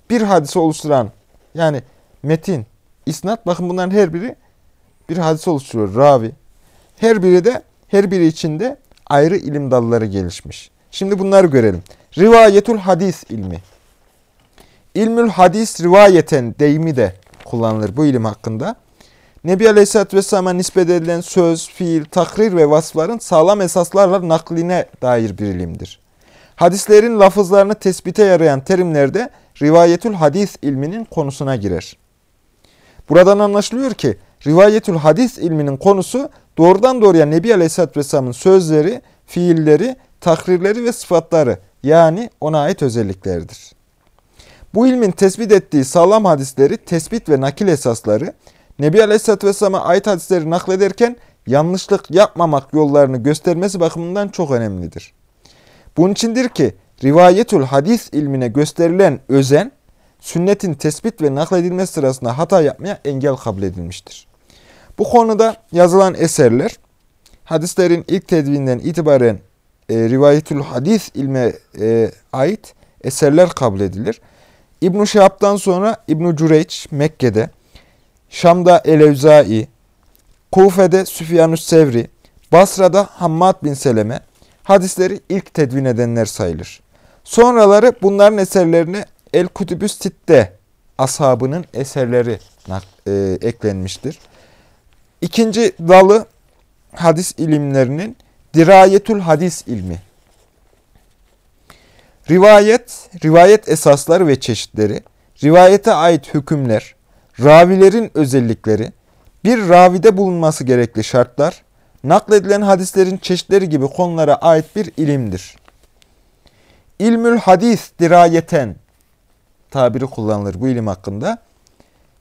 bir hadise oluşturan yani metin, isnat bakın bunların her biri bir hadise oluşturuyor ravi. Her biri de her biri içinde ayrı ilim dalları gelişmiş. Şimdi bunları görelim. Rivayetül hadis ilmi. İlmül hadis rivayeten deyimi de kullanılır bu ilim hakkında. Nebi Aleyhisselatü Vesselam'a nispet edilen söz, fiil, takrir ve vasıfların sağlam esaslarla nakline dair bir ilimdir. Hadislerin lafızlarını tespite yarayan terimler de rivayetül hadis ilminin konusuna girer. Buradan anlaşılıyor ki rivayetül hadis ilminin konusu doğrudan doğruya Nebi Aleyhisselatü Vesselam'ın sözleri, fiilleri, takrirleri ve sıfatları yani ona ait özellikleridir. Bu ilmin tespit ettiği sağlam hadisleri, tespit ve nakil esasları, Nebi Aleyhisselatü Vesselam'a ait hadisleri naklederken yanlışlık yapmamak yollarını göstermesi bakımından çok önemlidir. Bunun içindir ki rivayetül hadis ilmine gösterilen özen, sünnetin tespit ve nakledilmesi sırasında hata yapmaya engel kabul edilmiştir. Bu konuda yazılan eserler, hadislerin ilk tedvinden itibaren e, rivayetül hadis ilme e, ait eserler kabul edilir. İbn-i Şehab'dan sonra İbn-i Cüreyç Mekke'de, Şam'da Elevzai, Kufe'de Süfyan-ı Sevri, Basra'da Hammad bin Seleme hadisleri ilk tedvin edenler sayılır. Sonraları bunların eserlerine El-Kutübü Sitte ashabının eserleri e, eklenmiştir. İkinci dalı hadis ilimlerinin dirayetül hadis ilmi. Rivayet, rivayet esasları ve çeşitleri, rivayete ait hükümler, ravilerin özellikleri, bir ravide bulunması gerekli şartlar, nakledilen hadislerin çeşitleri gibi konulara ait bir ilimdir. İlmül hadis dirayeten tabiri kullanılır bu ilim hakkında.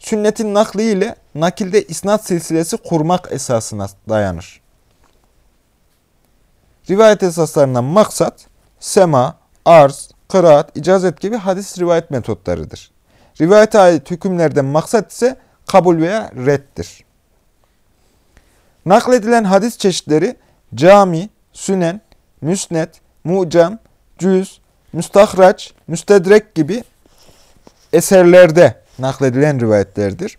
Sünnetin nakli ile nakilde isnat silsilesi kurmak esasına dayanır. Rivayet esaslarından maksat, sema, arz, kıraat, icazet gibi hadis rivayet metotlarıdır. Rivayete ait hükümlerden maksat ise kabul veya reddir. Nakledilen hadis çeşitleri cami, sünen, müsnet, mucam, cüz, müstahraç, müstedrek gibi eserlerde nakledilen rivayetlerdir.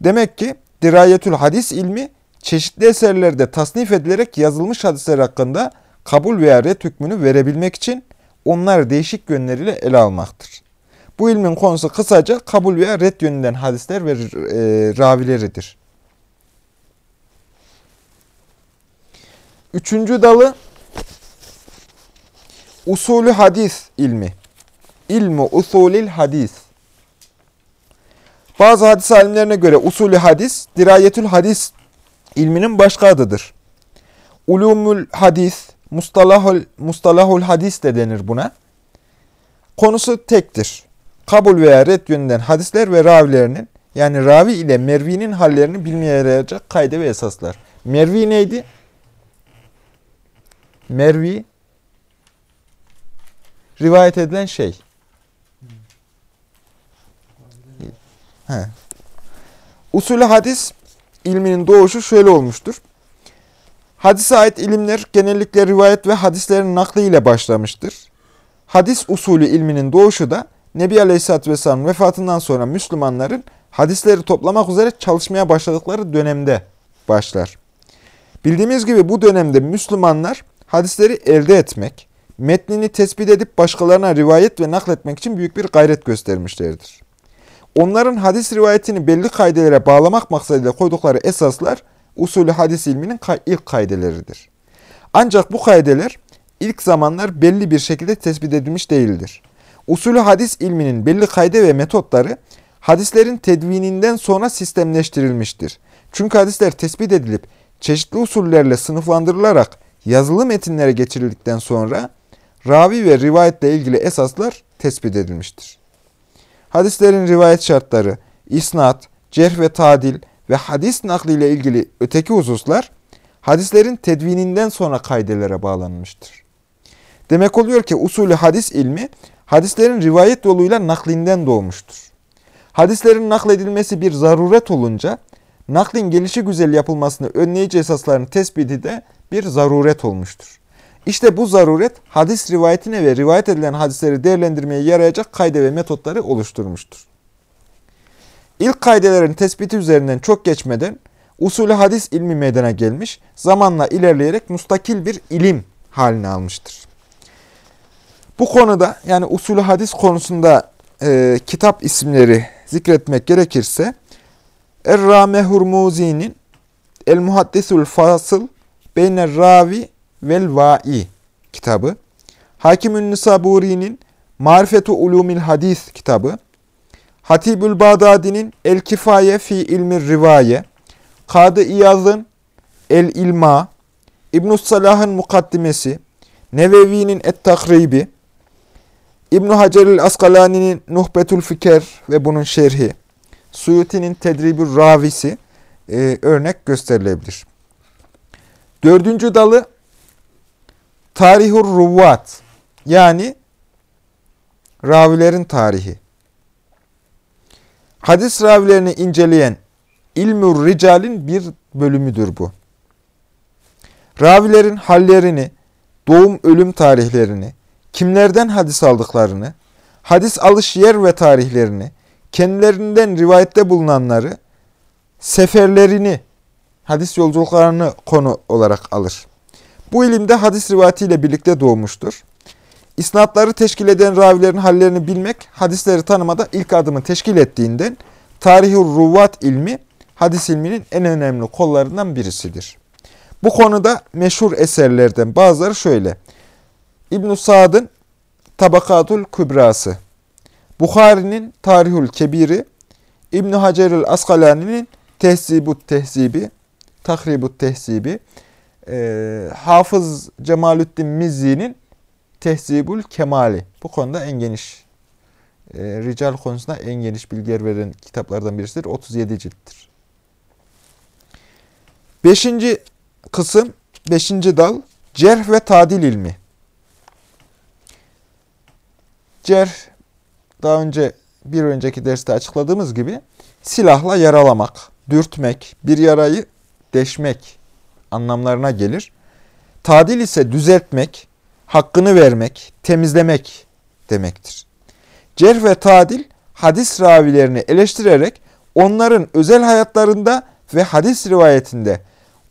Demek ki dirayetül hadis ilmi çeşitli eserlerde tasnif edilerek yazılmış hadisler hakkında kabul veya ret hükmünü verebilmek için onları değişik yönleriyle ele almaktır. Bu ilmin konusu kısaca kabul veya ret yönünden hadisler ve e, ravileridir. Üçüncü dalı usulü hadis ilmi. İlmu usulil hadis. Bazı hadis alimlerine göre usulü hadis, dirayetül hadis ilminin başka adıdır. Ulumul hadis, mustalahul, mustalahul hadis de denir buna. Konusu tektir. Kabul veya red yönünden hadisler ve ravilerinin, yani ravi ile mervinin hallerini bilmeye yarayacak kayde ve esaslar. Mervi neydi? Mervi, rivayet edilen şey. He. Usulü hadis ilminin doğuşu şöyle olmuştur. Hadise ait ilimler genellikle rivayet ve hadislerin nakli ile başlamıştır. Hadis usulü ilminin doğuşu da Nebi Aleyhisselatü Vesselam vefatından sonra Müslümanların hadisleri toplamak üzere çalışmaya başladıkları dönemde başlar. Bildiğimiz gibi bu dönemde Müslümanlar hadisleri elde etmek, metnini tespit edip başkalarına rivayet ve nakletmek için büyük bir gayret göstermişlerdir. Onların hadis rivayetini belli kaidelere bağlamak maksadıyla koydukları esaslar usulü hadis ilminin ilk kaideleridir. Ancak bu kaideler ilk zamanlar belli bir şekilde tespit edilmiş değildir. Usulü hadis ilminin belli kaide ve metotları hadislerin tedvininden sonra sistemleştirilmiştir. Çünkü hadisler tespit edilip çeşitli usullerle sınıflandırılarak yazılı metinlere geçirildikten sonra ravi ve rivayetle ilgili esaslar tespit edilmiştir. Hadislerin rivayet şartları, isnat, cerh ve tadil ve hadis nakliyle ilgili öteki hususlar hadislerin tedvininden sonra kaidelere bağlanmıştır. Demek oluyor ki usulü hadis ilmi hadislerin rivayet yoluyla naklinden doğmuştur. Hadislerin nakledilmesi bir zaruret olunca naklin gelişi güzel yapılmasını önleyici esasların tespiti de bir zaruret olmuştur. İşte bu zaruret hadis rivayetine ve rivayet edilen hadisleri değerlendirmeye yarayacak kayde ve metotları oluşturmuştur. İlk kaydelerin tespiti üzerinden çok geçmeden usulü hadis ilmi meydana gelmiş, zamanla ilerleyerek mustakil bir ilim haline almıştır. Bu konuda yani usulü hadis konusunda e, kitap isimleri zikretmek gerekirse Er-Rame Hurmuzi'nin El-Muhaddisul Fasıl Beyner Ravi vel Va'i kitabı, Hakim-ün Nisaburi'nin Marifetu Ulumil Hadis kitabı, Hatibül Bağdadi'nin El Kifaye fi İlmi Rivaye, Kadı İyaz'ın El İlma, İbn-i Salah'ın Mukaddimesi, Nevevi'nin Et-Takribi, İbn-i Hacerül Askalani'nin Nuhbetül Fiker ve bunun şerhi, Suyuti'nin Tedribül Ravisi e, örnek gösterilebilir. Dördüncü dalı Tarihur Ruvvat yani ravilerin tarihi. Hadis ravilerini inceleyen İlmür Rical'in bir bölümüdür bu. Ravilerin hallerini, doğum ölüm tarihlerini, kimlerden hadis aldıklarını, hadis alış yer ve tarihlerini, kendilerinden rivayette bulunanları, seferlerini, hadis yolculuklarını konu olarak alır. Bu ilimde hadis rivayetiyle birlikte doğmuştur. İsnatları teşkil eden ravilerin hallerini bilmek, hadisleri tanımada ilk adımı teşkil ettiğinden tarihur ruvat ilmi, hadis ilminin en önemli kollarından birisidir. Bu konuda meşhur eserlerden bazıları şöyle. İbn-i Sa'd'ın Tabakatul Kübrası, Bukhari'nin Tarihul Kebiri, İbn-i Hacerül Askalani'nin Tehzibut Tehzibi, Tahribut Tehzibi, e, Hafız Cemalüddin Mizzi'nin Tehzibül Kemali. Bu konuda en geniş, e, rical konusunda en geniş bilgiler veren kitaplardan birisidir. 37 cilttir. Beşinci kısım, beşinci dal, cerh ve tadil ilmi. Cerh, daha önce bir önceki derste açıkladığımız gibi silahla yaralamak, dürtmek, bir yarayı deşmek anlamlarına gelir. Tadil ise düzeltmek, hakkını vermek, temizlemek demektir. Cerh ve tadil hadis ravilerini eleştirerek onların özel hayatlarında ve hadis rivayetinde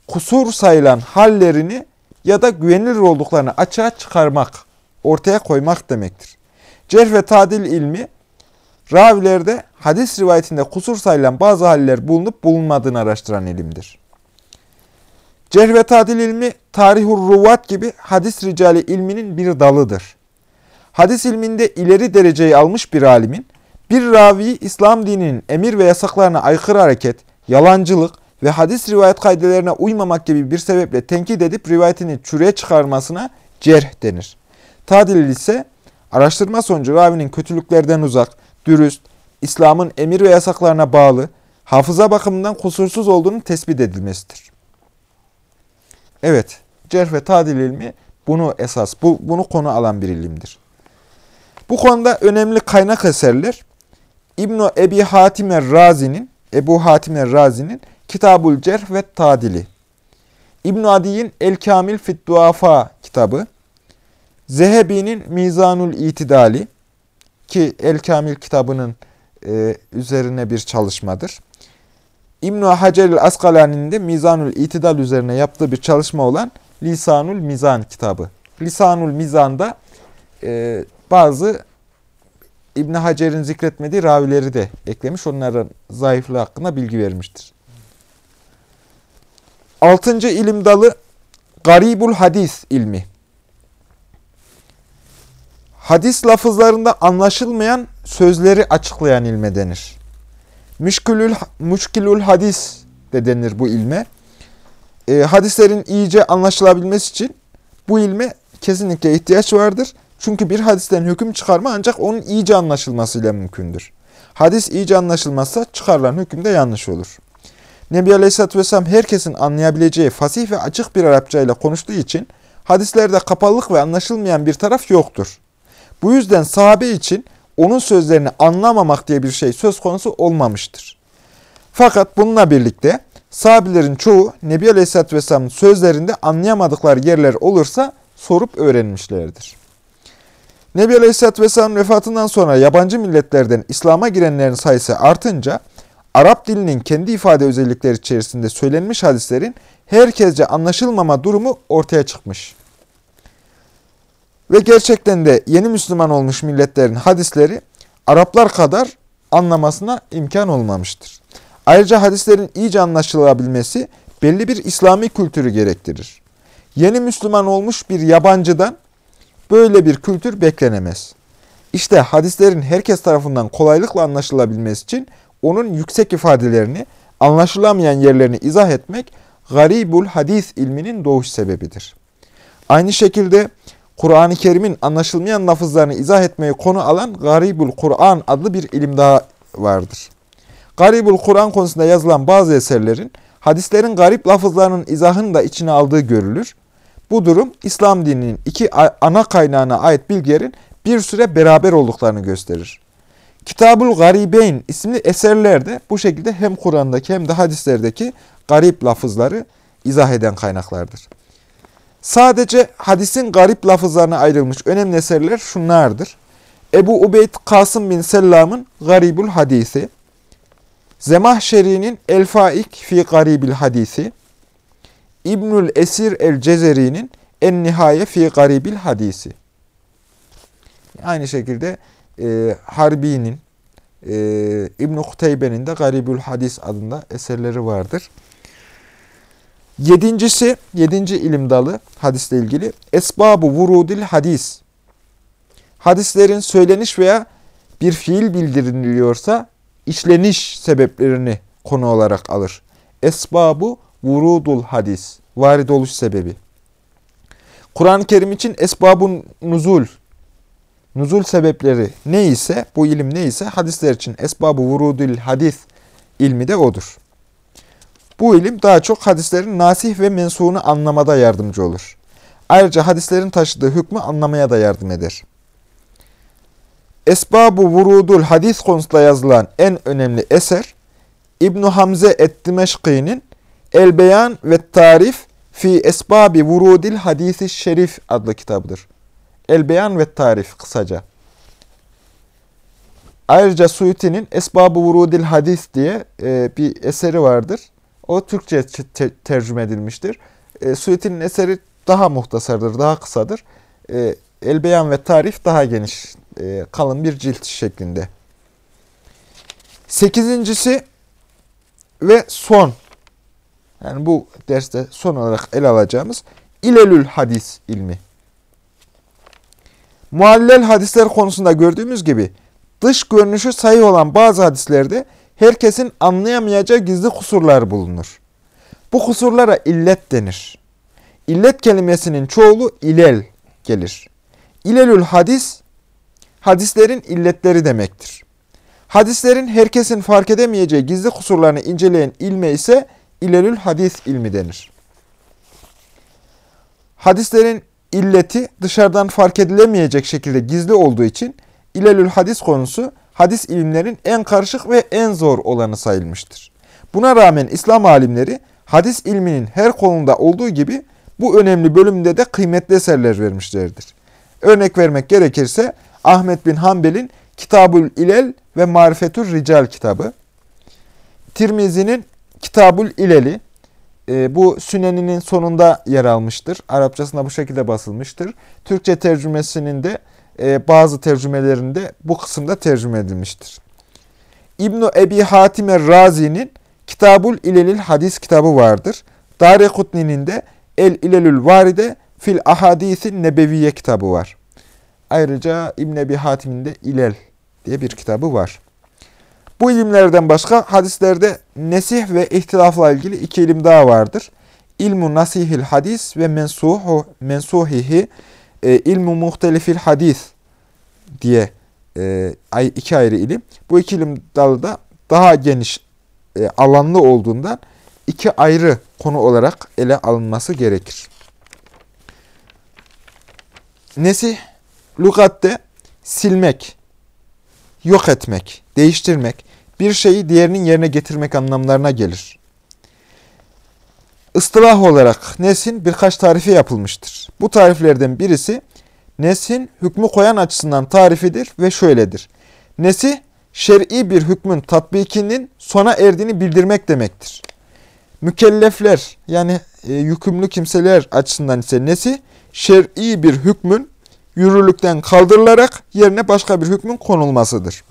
kusur sayılan hallerini ya da güvenilir olduklarını açığa çıkarmak, ortaya koymak demektir. Cerh ve tadil ilmi ravilerde hadis rivayetinde kusur sayılan bazı haller bulunup bulunmadığını araştıran ilimdir. Cerh ve tadil ilmi tarihur ruvat gibi hadis ricali ilminin bir dalıdır. Hadis ilminde ileri dereceyi almış bir alimin bir raviyi İslam dininin emir ve yasaklarına aykırı hareket, yalancılık ve hadis rivayet kaydelerine uymamak gibi bir sebeple tenkit edip rivayetini çürüye çıkarmasına cerh denir. Tadil ise araştırma sonucu ravinin kötülüklerden uzak, dürüst, İslam'ın emir ve yasaklarına bağlı, hafıza bakımından kusursuz olduğunu tespit edilmesidir. Evet, cerh ve tadil ilmi bunu esas, bu, bunu konu alan bir ilimdir. Bu konuda önemli kaynak eserler İbn Ebi Hatim Razi'nin Ebu Hatim Razi'nin Kitabul Cerh ve Tadili. İbn Adi'nin El Kamil Fit Duafa kitabı. Zehebi'nin Mizanul İtidali ki El Kamil kitabının e, üzerine bir çalışmadır. İbn Hacer Askalani'nin de Mizanul İtidal üzerine yaptığı bir çalışma olan Lisanul Mizan kitabı. Lisanul Mizan'da e, bazı İbn Hacer'in zikretmediği ravileri de eklemiş. Onların zayıflığı hakkında bilgi vermiştir. Altıncı ilim dalı Garibul Hadis ilmi. Hadis lafızlarında anlaşılmayan sözleri açıklayan ilme denir. Müşkülül, müşkülül hadis de denir bu ilme. E, hadislerin iyice anlaşılabilmesi için bu ilme kesinlikle ihtiyaç vardır. Çünkü bir hadisten hüküm çıkarma ancak onun iyice anlaşılmasıyla mümkündür. Hadis iyice anlaşılmazsa çıkarılan hüküm de yanlış olur. Nebi Aleyhisselatü Vesselam herkesin anlayabileceği fasih ve açık bir Arapça ile konuştuğu için hadislerde kapalılık ve anlaşılmayan bir taraf yoktur. Bu yüzden sahabe için onun sözlerini anlamamak diye bir şey söz konusu olmamıştır. Fakat bununla birlikte sahabelerin çoğu Nebi Aleyhisselatü Vesselam'ın sözlerinde anlayamadıkları yerler olursa sorup öğrenmişlerdir. Nebi Aleyhisselatü Vesselam'ın vefatından sonra yabancı milletlerden İslam'a girenlerin sayısı artınca Arap dilinin kendi ifade özellikleri içerisinde söylenmiş hadislerin herkesce anlaşılmama durumu ortaya çıkmış. Ve gerçekten de yeni Müslüman olmuş milletlerin hadisleri Araplar kadar anlamasına imkan olmamıştır. Ayrıca hadislerin iyice anlaşılabilmesi belli bir İslami kültürü gerektirir. Yeni Müslüman olmuş bir yabancıdan böyle bir kültür beklenemez. İşte hadislerin herkes tarafından kolaylıkla anlaşılabilmesi için onun yüksek ifadelerini, anlaşılamayan yerlerini izah etmek garibul hadis ilminin doğuş sebebidir. Aynı şekilde Kur'an-ı Kerim'in anlaşılmayan lafızlarını izah etmeyi konu alan Garibul Kur'an adlı bir ilim daha vardır. Garibul Kur'an konusunda yazılan bazı eserlerin hadislerin garip lafızlarının izahını da içine aldığı görülür. Bu durum İslam dininin iki ana kaynağına ait bilgilerin bir süre beraber olduklarını gösterir. Kitabul Garibeyn isimli eserlerde bu şekilde hem Kur'an'daki hem de hadislerdeki garip lafızları izah eden kaynaklardır. Sadece hadisin garip lafızlarına ayrılmış önemli eserler şunlardır. Ebu Ubeyd Kasım bin Sellam'ın Garibul Hadisi, Zemahşeri'nin El Faik fi Garibil Hadisi, İbnül Esir el-Cezeri'nin En Nihaye fi Garibil Hadisi. Aynı şekilde e, Harbi'nin, e, İbn-i Kuteybe'nin de Garibül Hadis adında eserleri vardır. Yedincisi, yedinci ilim dalı hadisle ilgili. Esbabu vurudil hadis. Hadislerin söyleniş veya bir fiil bildiriliyorsa işleniş sebeplerini konu olarak alır. Esbabu vurudul hadis. Varid oluş sebebi. Kur'an-ı Kerim için esbabun nuzul. Nuzul sebepleri ne ise, bu ilim ne ise hadisler için esbabu vurudul hadis ilmi de odur. Bu ilim daha çok hadislerin nasih ve mensuğunu anlamada yardımcı olur. Ayrıca hadislerin taşıdığı hükmü anlamaya da yardım eder. Esbabu vurudul hadis konusunda yazılan en önemli eser İbn Hamze et-Dimeşki'nin El Beyan ve Tarif fi Esbabi Vurudil Hadisi Şerif adlı kitabıdır. El Beyan ve Tarif kısaca. Ayrıca Suyuti'nin Esbab-ı Vurudil Hadis diye e, bir eseri vardır. O Türkçe te tercüme edilmiştir. E, Suyuti'nin eseri daha muhtasardır, daha kısadır. E, El Beyan ve Tarif daha geniş, e, kalın bir cilt şeklinde. Sekizincisi ve son, yani bu derste son olarak ele alacağımız İlelül Hadis ilmi. Muallel hadisler konusunda gördüğümüz gibi dış görünüşü sayı olan bazı hadislerde herkesin anlayamayacağı gizli kusurlar bulunur. Bu kusurlara illet denir. İllet kelimesinin çoğulu ilel gelir. İlelül hadis, hadislerin illetleri demektir. Hadislerin herkesin fark edemeyeceği gizli kusurlarını inceleyen ilme ise ilelül hadis ilmi denir. Hadislerin illeti dışarıdan fark edilemeyecek şekilde gizli olduğu için ilelül hadis konusu hadis ilimlerin en karışık ve en zor olanı sayılmıştır. Buna rağmen İslam alimleri hadis ilminin her konuda olduğu gibi bu önemli bölümünde de kıymetli eserler vermişlerdir. Örnek vermek gerekirse Ahmet bin Hanbel'in Kitabul İlel ve Marifetur Rical kitabı, Tirmizi'nin Kitabul İleli, e, bu Süneninin sonunda yer almıştır. Arapçasında bu şekilde basılmıştır. Türkçe tercümesinin de e, bazı tercümelerinde bu kısımda tercüme edilmiştir. İbn-i Ebi Hatim Razi'nin Kitabul İlelil Hadis kitabı vardır. Darekutni'nin de El İlelül Varide Fil Ahadisin Nebeviye kitabı var. Ayrıca İbn Ebi Hatim'in de İlel diye bir kitabı var. Bu ilimlerden başka hadislerde nesih ve ihtilafla ilgili iki ilim daha vardır. İlmu nasihil hadis ve mensuhu, mensuhihi e, ilmu muhtelifil hadis diye e, iki ayrı ilim. Bu iki ilim dalı da daha geniş e, alanlı olduğundan iki ayrı konu olarak ele alınması gerekir. Nesih, lügatte silmek, yok etmek, değiştirmek, bir şeyi diğerinin yerine getirmek anlamlarına gelir. Istılah olarak nesin birkaç tarifi yapılmıştır. Bu tariflerden birisi nesin hükmü koyan açısından tarifidir ve şöyledir. Nesi şer'i bir hükmün tatbikinin sona erdiğini bildirmek demektir. Mükellefler yani e, yükümlü kimseler açısından ise nesi şer'i bir hükmün yürürlükten kaldırılarak yerine başka bir hükmün konulmasıdır.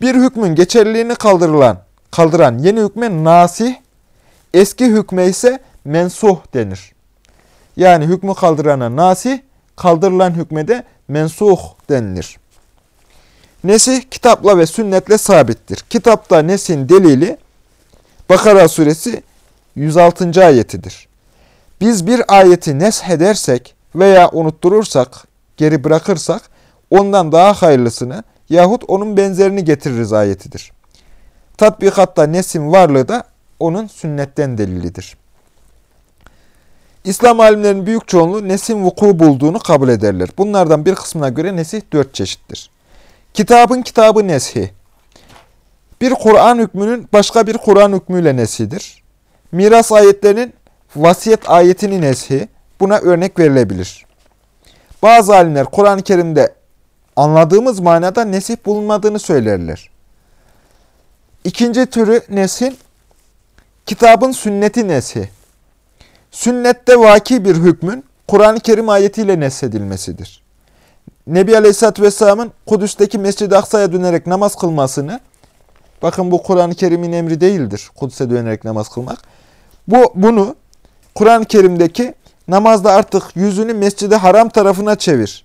Bir hükmün geçerliliğini kaldırılan, kaldıran yeni hükme nasih, eski hükme ise mensuh denir. Yani hükmü kaldırana nasih, kaldırılan hükme de mensuh denilir. Nesih kitapla ve sünnetle sabittir. Kitapta nesin delili Bakara suresi 106. ayetidir. Biz bir ayeti nesh edersek veya unutturursak, geri bırakırsak ondan daha hayırlısını yahut onun benzerini getiririz ayetidir. Tatbikatta nesin varlığı da onun sünnetten delilidir. İslam alimlerinin büyük çoğunluğu nesin vuku bulduğunu kabul ederler. Bunlardan bir kısmına göre nesih dört çeşittir. Kitabın kitabı neshi. Bir Kur'an hükmünün başka bir Kur'an hükmüyle nesidir. Miras ayetlerinin vasiyet ayetini neshi. Buna örnek verilebilir. Bazı alimler Kur'an-ı Kerim'de anladığımız manada nesih bulunmadığını söylerler. İkinci türü nesin, kitabın sünneti neshi. Sünnette vaki bir hükmün Kur'an-ı Kerim ayetiyle nesedilmesidir. Nebi Aleyhisselatü Vesselam'ın Kudüs'teki Mescid-i Aksa'ya dönerek namaz kılmasını, bakın bu Kur'an-ı Kerim'in emri değildir, Kudüs'e dönerek namaz kılmak. Bu Bunu Kur'an-ı Kerim'deki namazda artık yüzünü Mescid-i Haram tarafına çevir.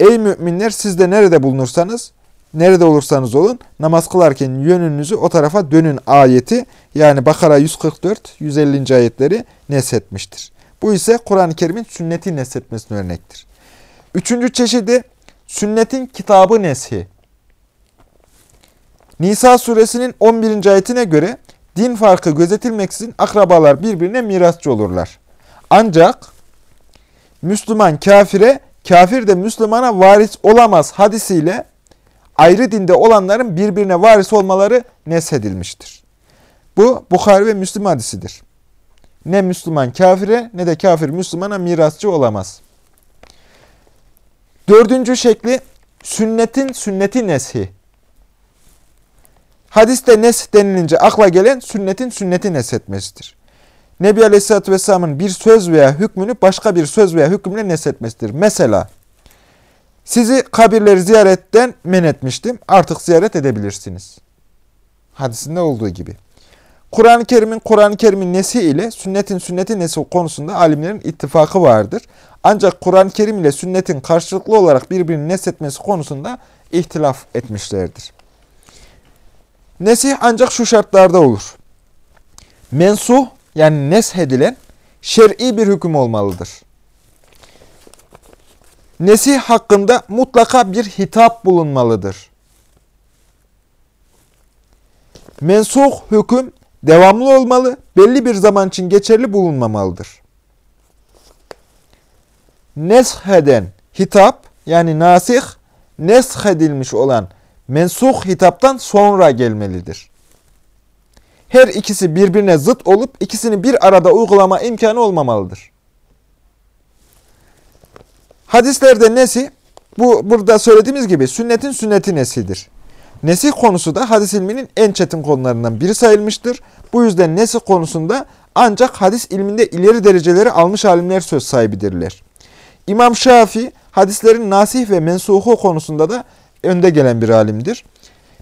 Ey müminler siz de nerede bulunursanız, nerede olursanız olun, namaz kılarken yönünüzü o tarafa dönün ayeti, yani Bakara 144, 150. ayetleri nesetmiştir. Bu ise Kur'an-ı Kerim'in sünneti nesetmesine örnektir. Üçüncü çeşidi sünnetin kitabı neshi. Nisa suresinin 11. ayetine göre din farkı gözetilmeksizin akrabalar birbirine mirasçı olurlar. Ancak Müslüman kafire, kafir de Müslümana varis olamaz hadisiyle ayrı dinde olanların birbirine varis olmaları nesedilmiştir. Bu Bukhari ve Müslim hadisidir. Ne Müslüman kafire ne de kafir Müslümana mirasçı olamaz. Dördüncü şekli sünnetin sünneti neshi. Hadiste nes denilince akla gelen sünnetin sünneti neshetmesidir. Nebi Aleyhisselatü Vesselam'ın bir söz veya hükmünü başka bir söz veya hükümle neshetmesidir. Mesela sizi kabirleri ziyaretten men etmiştim. Artık ziyaret edebilirsiniz. Hadisinde olduğu gibi. Kur'an-ı Kerim'in Kur'an-ı Kerim'in nesi ile sünnetin sünneti nesi konusunda alimlerin ittifakı vardır. Ancak Kur'an-ı Kerim ile sünnetin karşılıklı olarak birbirini neshetmesi konusunda ihtilaf etmişlerdir. Nesih ancak şu şartlarda olur. Mensuh yani neshedilen şer'i bir hüküm olmalıdır. Nesih hakkında mutlaka bir hitap bulunmalıdır. Mensuh hüküm devamlı olmalı, belli bir zaman için geçerli bulunmamalıdır. Nesheden hitap yani nasih, neshedilmiş olan mensuh hitaptan sonra gelmelidir. Her ikisi birbirine zıt olup ikisini bir arada uygulama imkanı olmamalıdır. Hadislerde nesi? Bu burada söylediğimiz gibi sünnetin sünneti nesidir. Nesih konusu da hadis ilminin en çetin konularından biri sayılmıştır. Bu yüzden nesih konusunda ancak hadis ilminde ileri dereceleri almış alimler söz sahibidirler. İmam Şafii hadislerin nasih ve mensuhu konusunda da önde gelen bir alimdir.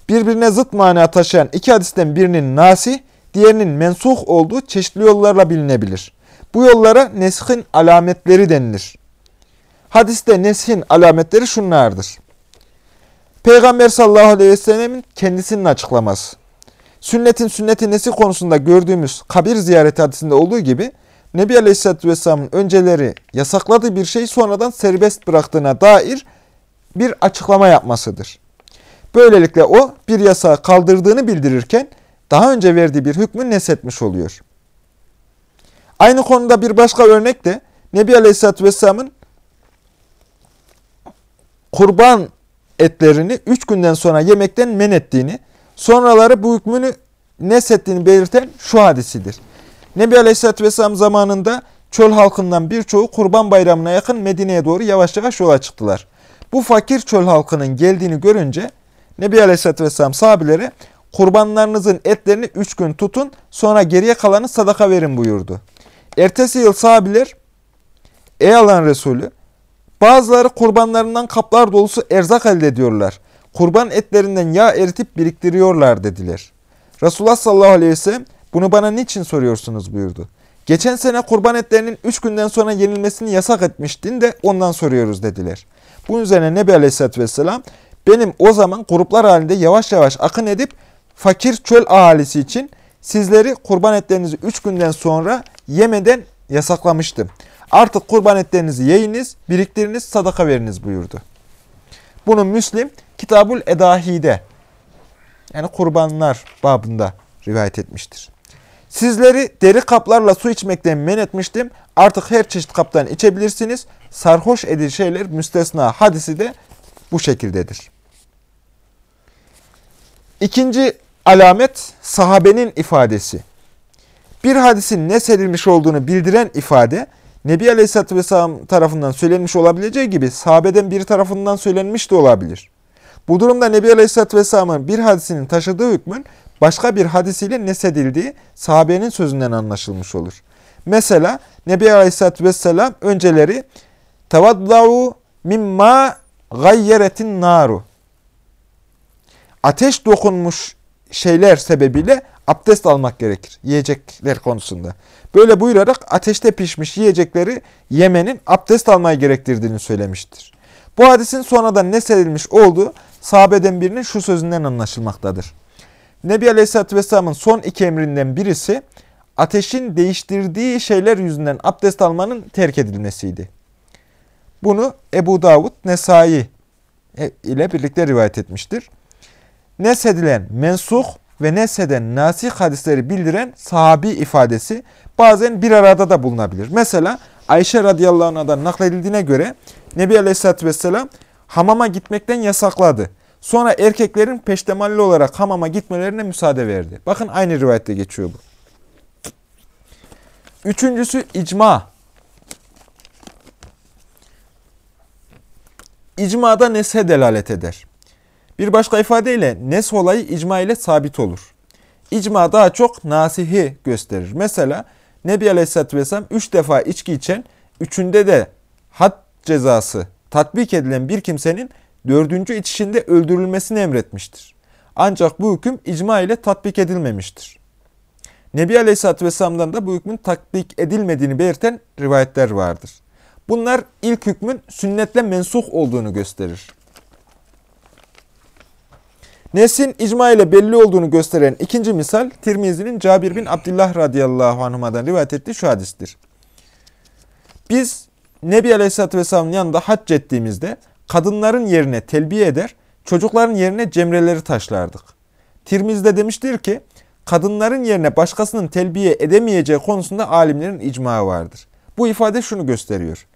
Birbirine zıt mana taşıyan iki hadisten birinin nasih, diğerinin mensuh olduğu çeşitli yollarla bilinebilir. Bu yollara neshin alametleri denilir. Hadiste neshin alametleri şunlardır. Peygamber sallallahu aleyhi ve sellemin kendisinin açıklaması. Sünnetin sünneti nesi konusunda gördüğümüz kabir ziyareti hadisinde olduğu gibi Nebi Aleyhisselatü Vesselam'ın önceleri yasakladığı bir şey sonradan serbest bıraktığına dair bir açıklama yapmasıdır. Böylelikle o bir yasağı kaldırdığını bildirirken daha önce verdiği bir hükmü nesetmiş oluyor. Aynı konuda bir başka örnek de Nebi Aleyhisselatü Vesselam'ın kurban etlerini üç günden sonra yemekten men ettiğini, sonraları bu hükmünü nesettiğini belirten şu hadisidir. Nebi Aleyhisselatü Vesselam zamanında çöl halkından birçoğu kurban bayramına yakın Medine'ye doğru yavaş yavaş yola çıktılar. Bu fakir çöl halkının geldiğini görünce Nebi Aleyhisselatü Vesselam sahabilere kurbanlarınızın etlerini üç gün tutun sonra geriye kalanı sadaka verin buyurdu. Ertesi yıl sahabiler ey Allah'ın Resulü bazıları kurbanlarından kaplar dolusu erzak elde ediyorlar. Kurban etlerinden yağ eritip biriktiriyorlar dediler. Resulullah sallallahu aleyhi ve sellem bunu bana niçin soruyorsunuz buyurdu. Geçen sene kurban etlerinin üç günden sonra yenilmesini yasak etmiştin de ondan soruyoruz dediler. Bunun üzerine Nebi Aleyhisselatü Vesselam benim o zaman gruplar halinde yavaş yavaş akın edip fakir çöl ahalisi için sizleri kurban etlerinizi üç günden sonra yemeden yasaklamıştım. Artık kurban etlerinizi yiyiniz, biriktiriniz, sadaka veriniz buyurdu. Bunu Müslim Kitabul Edahi'de yani kurbanlar babında rivayet etmiştir. Sizleri deri kaplarla su içmekten men etmiştim. Artık her çeşit kaptan içebilirsiniz. Sarhoş edici şeyler müstesna hadisi de bu şekildedir. İkinci alamet sahabenin ifadesi. Bir hadisin ne serilmiş olduğunu bildiren ifade, Nebi Aleyhisselatü Vesselam tarafından söylenmiş olabileceği gibi sahabeden biri tarafından söylenmiş de olabilir. Bu durumda Nebi Aleyhisselatü Vesselam'ın bir hadisinin taşıdığı hükmün başka bir hadisiyle nesedildiği sahabenin sözünden anlaşılmış olur. Mesela Nebi Aleyhisselatü Vesselam önceleri tevaddavu mimma gayyeretin naru ateş dokunmuş şeyler sebebiyle abdest almak gerekir yiyecekler konusunda. Böyle buyurarak ateşte pişmiş yiyecekleri yemenin abdest almayı gerektirdiğini söylemiştir. Bu hadisin sonradan ne serilmiş olduğu sahabeden birinin şu sözünden anlaşılmaktadır. Nebi Aleyhisselatü Vesselam'ın son iki emrinden birisi ateşin değiştirdiği şeyler yüzünden abdest almanın terk edilmesiydi. Bunu Ebu Davud Nesai ile birlikte rivayet etmiştir. Nesedilen mensuh ve nesheden nasih hadisleri bildiren sahabi ifadesi bazen bir arada da bulunabilir. Mesela Ayşe radıyallahu anh'dan nakledildiğine göre Nebi Aleyhisselatü Vesselam hamama gitmekten yasakladı. Sonra erkeklerin peştemalli olarak hamama gitmelerine müsaade verdi. Bakın aynı rivayette geçiyor bu. Üçüncüsü icma. İcmada neshe delalet eder. Bir başka ifadeyle nes olayı icma ile sabit olur. İcma daha çok nasihi gösterir. Mesela Nebi Aleyhisselatü Vesselam üç defa içki içen, üçünde de had cezası tatbik edilen bir kimsenin dördüncü içişinde öldürülmesini emretmiştir. Ancak bu hüküm icma ile tatbik edilmemiştir. Nebi Aleyhisselatü Vesselam'dan da bu hükmün tatbik edilmediğini belirten rivayetler vardır. Bunlar ilk hükmün sünnetle mensuh olduğunu gösterir. Nesin icma ile belli olduğunu gösteren ikinci misal Tirmizi'nin Cabir bin Abdullah radıyallahu anhuma'dan rivayet ettiği şu hadistir. Biz Nebi Aleyhisselatü Vesselam'ın yanında hac ettiğimizde kadınların yerine telbiye eder, çocukların yerine cemreleri taşlardık. Tirmiz'de demiştir ki, kadınların yerine başkasının telbiye edemeyeceği konusunda alimlerin icma vardır. Bu ifade şunu gösteriyor.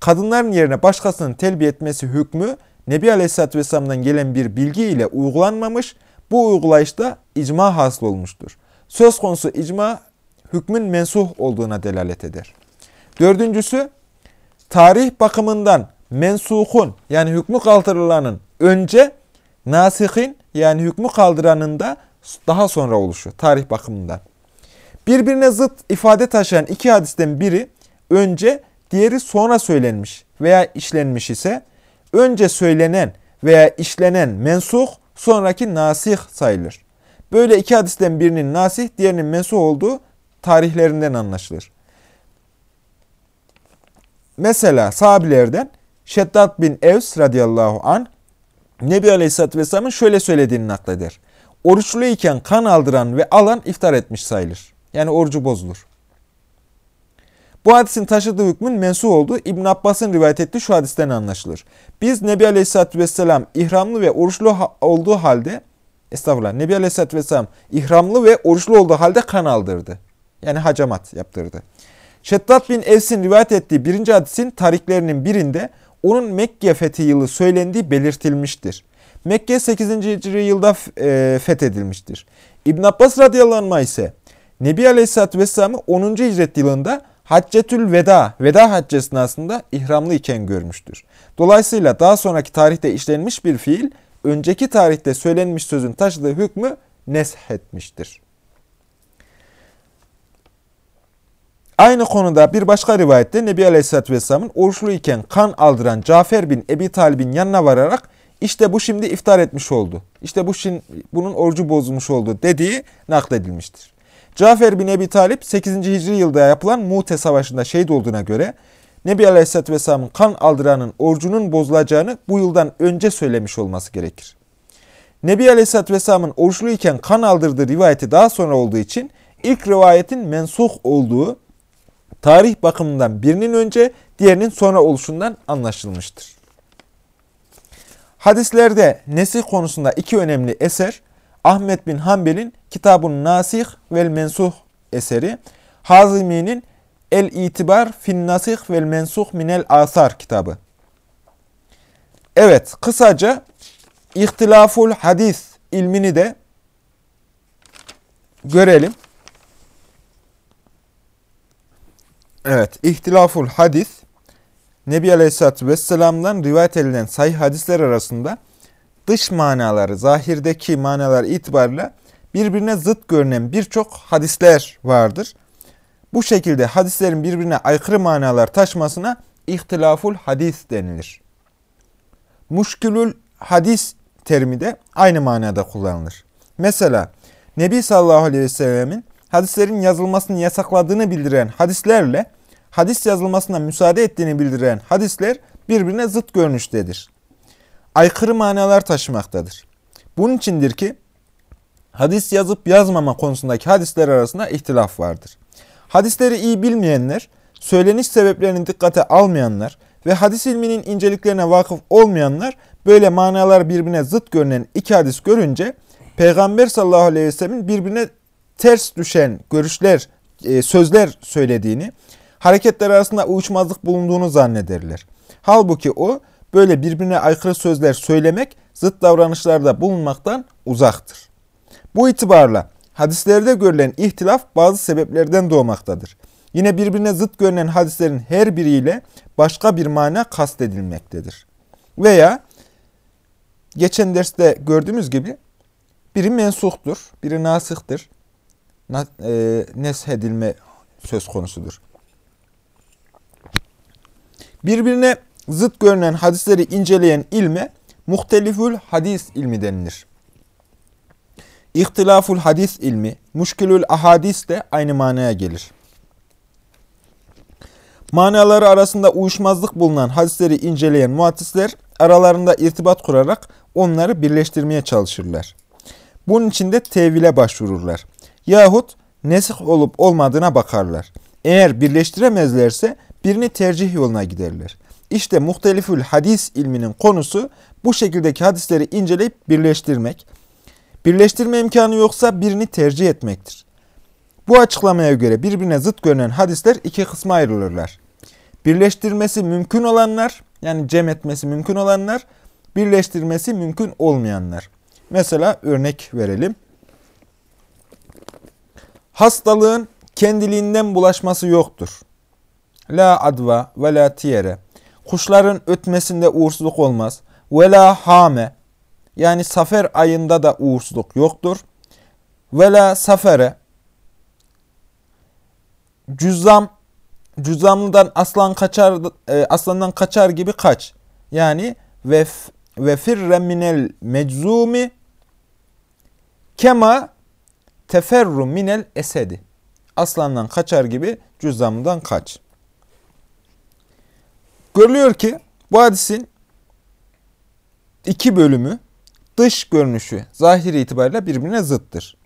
Kadınların yerine başkasının telbiye etmesi hükmü Nebi Aleyhisselatü Vesselam'dan gelen bir bilgi ile uygulanmamış, bu uygulayışta icma hasıl olmuştur. Söz konusu icma hükmün mensuh olduğuna delalet eder. Dördüncüsü, tarih bakımından mensuhun yani hükmü kaldırılanın önce nasihin yani hükmü kaldıranın da daha sonra oluşu tarih bakımından. Birbirine zıt ifade taşıyan iki hadisten biri önce diğeri sonra söylenmiş veya işlenmiş ise önce söylenen veya işlenen mensuh sonraki nasih sayılır. Böyle iki hadisten birinin nasih diğerinin mensuh olduğu tarihlerinden anlaşılır. Mesela sahabilerden Şeddat bin Evs radıyallahu an Nebi Aleyhisselatü Vesselam'ın şöyle söylediğini nakleder. Oruçluyken kan aldıran ve alan iftar etmiş sayılır. Yani orucu bozulur. Bu hadisin taşıdığı hükmün mensuh olduğu İbn Abbas'ın rivayet ettiği şu hadisten anlaşılır. Biz Nebi Aleyhisselatü Vesselam ihramlı ve oruçlu olduğu halde Estağfurullah. Nebi Aleyhisselatü Vesselam ihramlı ve oruçlu olduğu halde kan aldırdı. Yani hacamat yaptırdı. Şeddat bin Evs'in rivayet ettiği birinci hadisin tariklerinin birinde onun Mekke fethi yılı söylendiği belirtilmiştir. Mekke 8. Hicri yılda e, fethedilmiştir. İbn Abbas radıyallahu anh ise Nebi Aleyhisselatü Vesselam'ı 10. hicret yılında Haccetül Veda, Veda haccı esnasında ihramlı iken görmüştür. Dolayısıyla daha sonraki tarihte işlenmiş bir fiil, önceki tarihte söylenmiş sözün taşıdığı hükmü neshetmiştir. Aynı konuda bir başka rivayette Nebi Aleyhisselatü Vesselam'ın oruçlu iken kan aldıran Cafer bin Ebi Talib'in yanına vararak işte bu şimdi iftar etmiş oldu. İşte bu şimdi, bunun orucu bozulmuş oldu dediği nakledilmiştir. Cafer bin Ebi Talip 8. Hicri yılda yapılan Mu'te Savaşı'nda şehit olduğuna göre Nebi Aleyhisselatü Vesselam'ın kan aldıranın orucunun bozulacağını bu yıldan önce söylemiş olması gerekir. Nebi Aleyhisselatü Vesselam'ın oruçlu iken kan aldırdığı rivayeti daha sonra olduğu için ilk rivayetin mensuh olduğu tarih bakımından birinin önce diğerinin sonra oluşundan anlaşılmıştır. Hadislerde nesih konusunda iki önemli eser Ahmet bin Hanbel'in Kitabun Nasih vel Mensuh eseri, Hazimi'nin El İtibar fin Nasih vel Mensuh minel Asar kitabı. Evet, kısaca İhtilaful Hadis ilmini de görelim. Evet, İhtilaful Hadis Nebi Aleyhisselatü Vesselam'dan rivayet edilen sahih hadisler arasında dış manaları, zahirdeki manalar itibariyle birbirine zıt görünen birçok hadisler vardır. Bu şekilde hadislerin birbirine aykırı manalar taşmasına ihtilaful hadis denilir. Muşkülül hadis terimi de aynı manada kullanılır. Mesela Nebi sallallahu aleyhi ve sellemin hadislerin yazılmasını yasakladığını bildiren hadislerle hadis yazılmasına müsaade ettiğini bildiren hadisler birbirine zıt görünüştedir. Aykırı manalar taşımaktadır. Bunun içindir ki hadis yazıp yazmama konusundaki hadisler arasında ihtilaf vardır. Hadisleri iyi bilmeyenler, söyleniş sebeplerini dikkate almayanlar ve hadis ilminin inceliklerine vakıf olmayanlar böyle manalar birbirine zıt görünen iki hadis görünce Peygamber sallallahu aleyhi ve sellemin birbirine ters düşen görüşler, e, sözler söylediğini, hareketler arasında uyuşmazlık bulunduğunu zannederler. Halbuki o böyle birbirine aykırı sözler söylemek zıt davranışlarda bulunmaktan uzaktır. Bu itibarla hadislerde görülen ihtilaf bazı sebeplerden doğmaktadır. Yine birbirine zıt görünen hadislerin her biriyle başka bir mana kastedilmektedir. Veya geçen derste gördüğümüz gibi biri mensuhtur, biri nasıhtır. Na, e, neshedilme söz konusudur. Birbirine zıt görünen hadisleri inceleyen ilme muhtelifül hadis ilmi denilir. İhtilaful hadis ilmi, muşkilül ahadis de aynı manaya gelir. Manaları arasında uyuşmazlık bulunan hadisleri inceleyen muhaddisler aralarında irtibat kurarak onları birleştirmeye çalışırlar. Bunun için de tevile başvururlar. Yahut nesih olup olmadığına bakarlar. Eğer birleştiremezlerse birini tercih yoluna giderler. İşte muhtelifül hadis ilminin konusu bu şekildeki hadisleri inceleyip birleştirmek. Birleştirme imkanı yoksa birini tercih etmektir. Bu açıklamaya göre birbirine zıt görünen hadisler iki kısma ayrılırlar. Birleştirmesi mümkün olanlar, yani cem etmesi mümkün olanlar, birleştirmesi mümkün olmayanlar. Mesela örnek verelim. Hastalığın kendiliğinden bulaşması yoktur. La adva ve la tiyere. Kuşların ötmesinde uğursuzluk olmaz. Ve la hame. Yani safer ayında da uğursuzluk yoktur. Ve la safere. Cüzzam, cüzzamlıdan aslan kaçar, e, aslandan kaçar gibi kaç. Yani ve ve firre meczumi kema teferru minel esedi. Aslandan kaçar gibi cüzzamlıdan kaç. Görülüyor ki bu hadisin iki bölümü dış görünüşü, zahiri itibariyle birbirine zıttır.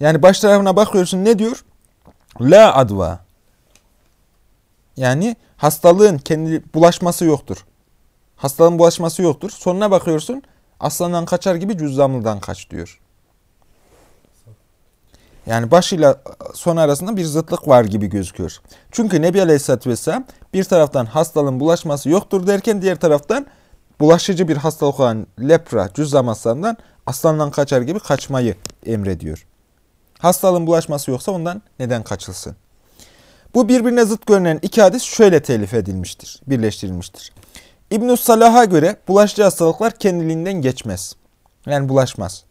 Yani baş tarafına bakıyorsun ne diyor? La adva. Yani hastalığın kendi bulaşması yoktur. Hastalığın bulaşması yoktur. Sonuna bakıyorsun aslandan kaçar gibi cüzzamlıdan kaç diyor. Yani başıyla son arasında bir zıtlık var gibi gözüküyor. Çünkü Nebi Aleyhisselatü Vesselam bir taraftan hastalığın bulaşması yoktur derken diğer taraftan bulaşıcı bir hastalık olan lepra, cüzzam hastalığından aslandan kaçar gibi kaçmayı emrediyor. Hastalığın bulaşması yoksa ondan neden kaçılsın? Bu birbirine zıt görünen iki hadis şöyle telif edilmiştir, birleştirilmiştir. İbn-i Salah'a göre bulaşıcı hastalıklar kendiliğinden geçmez. Yani bulaşmaz.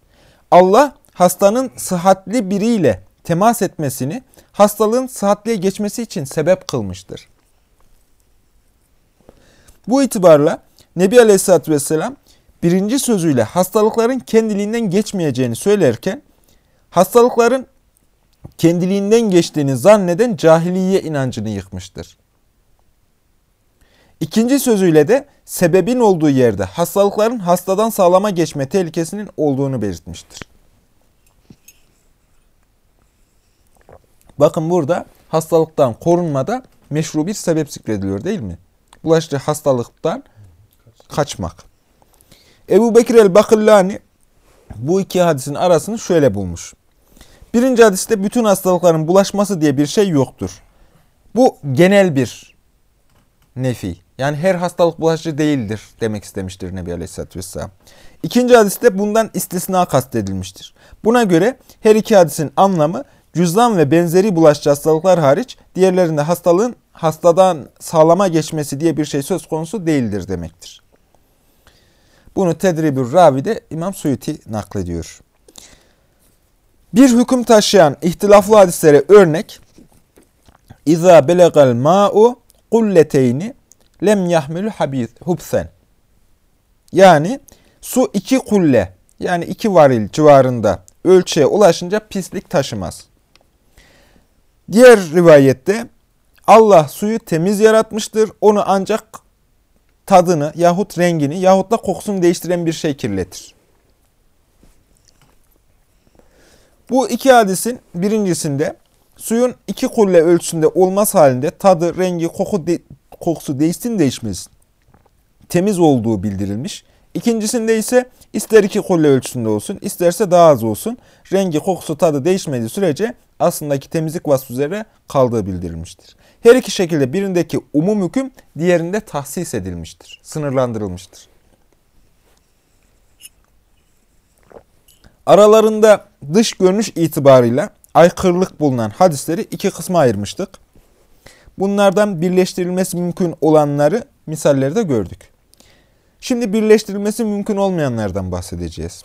Allah hastanın sıhhatli biriyle temas etmesini hastalığın sıhhatliye geçmesi için sebep kılmıştır. Bu itibarla Nebi Aleyhisselatü Vesselam birinci sözüyle hastalıkların kendiliğinden geçmeyeceğini söylerken hastalıkların kendiliğinden geçtiğini zanneden cahiliye inancını yıkmıştır. İkinci sözüyle de sebebin olduğu yerde hastalıkların hastadan sağlama geçme tehlikesinin olduğunu belirtmiştir. Bakın burada hastalıktan korunmada meşru bir sebep zikrediliyor değil mi? Bulaşıcı hastalıktan kaçmak. Ebu Bekir el-Bakillani bu iki hadisin arasını şöyle bulmuş. Birinci hadiste bütün hastalıkların bulaşması diye bir şey yoktur. Bu genel bir nefi. Yani her hastalık bulaşıcı değildir demek istemiştir Nebi Aleyhisselatü Vesselam. İkinci hadiste bundan istisna kastedilmiştir. Buna göre her iki hadisin anlamı cüzdan ve benzeri bulaşıcı hastalıklar hariç diğerlerinde hastalığın hastadan sağlama geçmesi diye bir şey söz konusu değildir demektir. Bunu Tedribür Ravi'de İmam Suyuti naklediyor. Bir hüküm taşıyan ihtilaflı hadislere örnek İza belegal ma'u kulleteyni lem yahmilü hubsen. Yani su iki kulle yani iki varil civarında ölçüye ulaşınca pislik taşımaz. Diğer rivayette Allah suyu temiz yaratmıştır. Onu ancak tadını yahut rengini yahut da kokusunu değiştiren bir şey kirletir. Bu iki hadisin birincisinde suyun iki kulle ölçüsünde olması halinde tadı, rengi, koku de, kokusu değişsin değişmesin temiz olduğu bildirilmiş. İkincisinde ise İster iki kulle ölçüsünde olsun, isterse daha az olsun. Rengi, kokusu, tadı değişmediği sürece aslındaki temizlik vasfı üzere kaldığı bildirilmiştir. Her iki şekilde birindeki umum hüküm diğerinde tahsis edilmiştir, sınırlandırılmıştır. Aralarında dış görünüş itibarıyla aykırılık bulunan hadisleri iki kısma ayırmıştık. Bunlardan birleştirilmesi mümkün olanları misallerde gördük. Şimdi birleştirilmesi mümkün olmayanlardan bahsedeceğiz.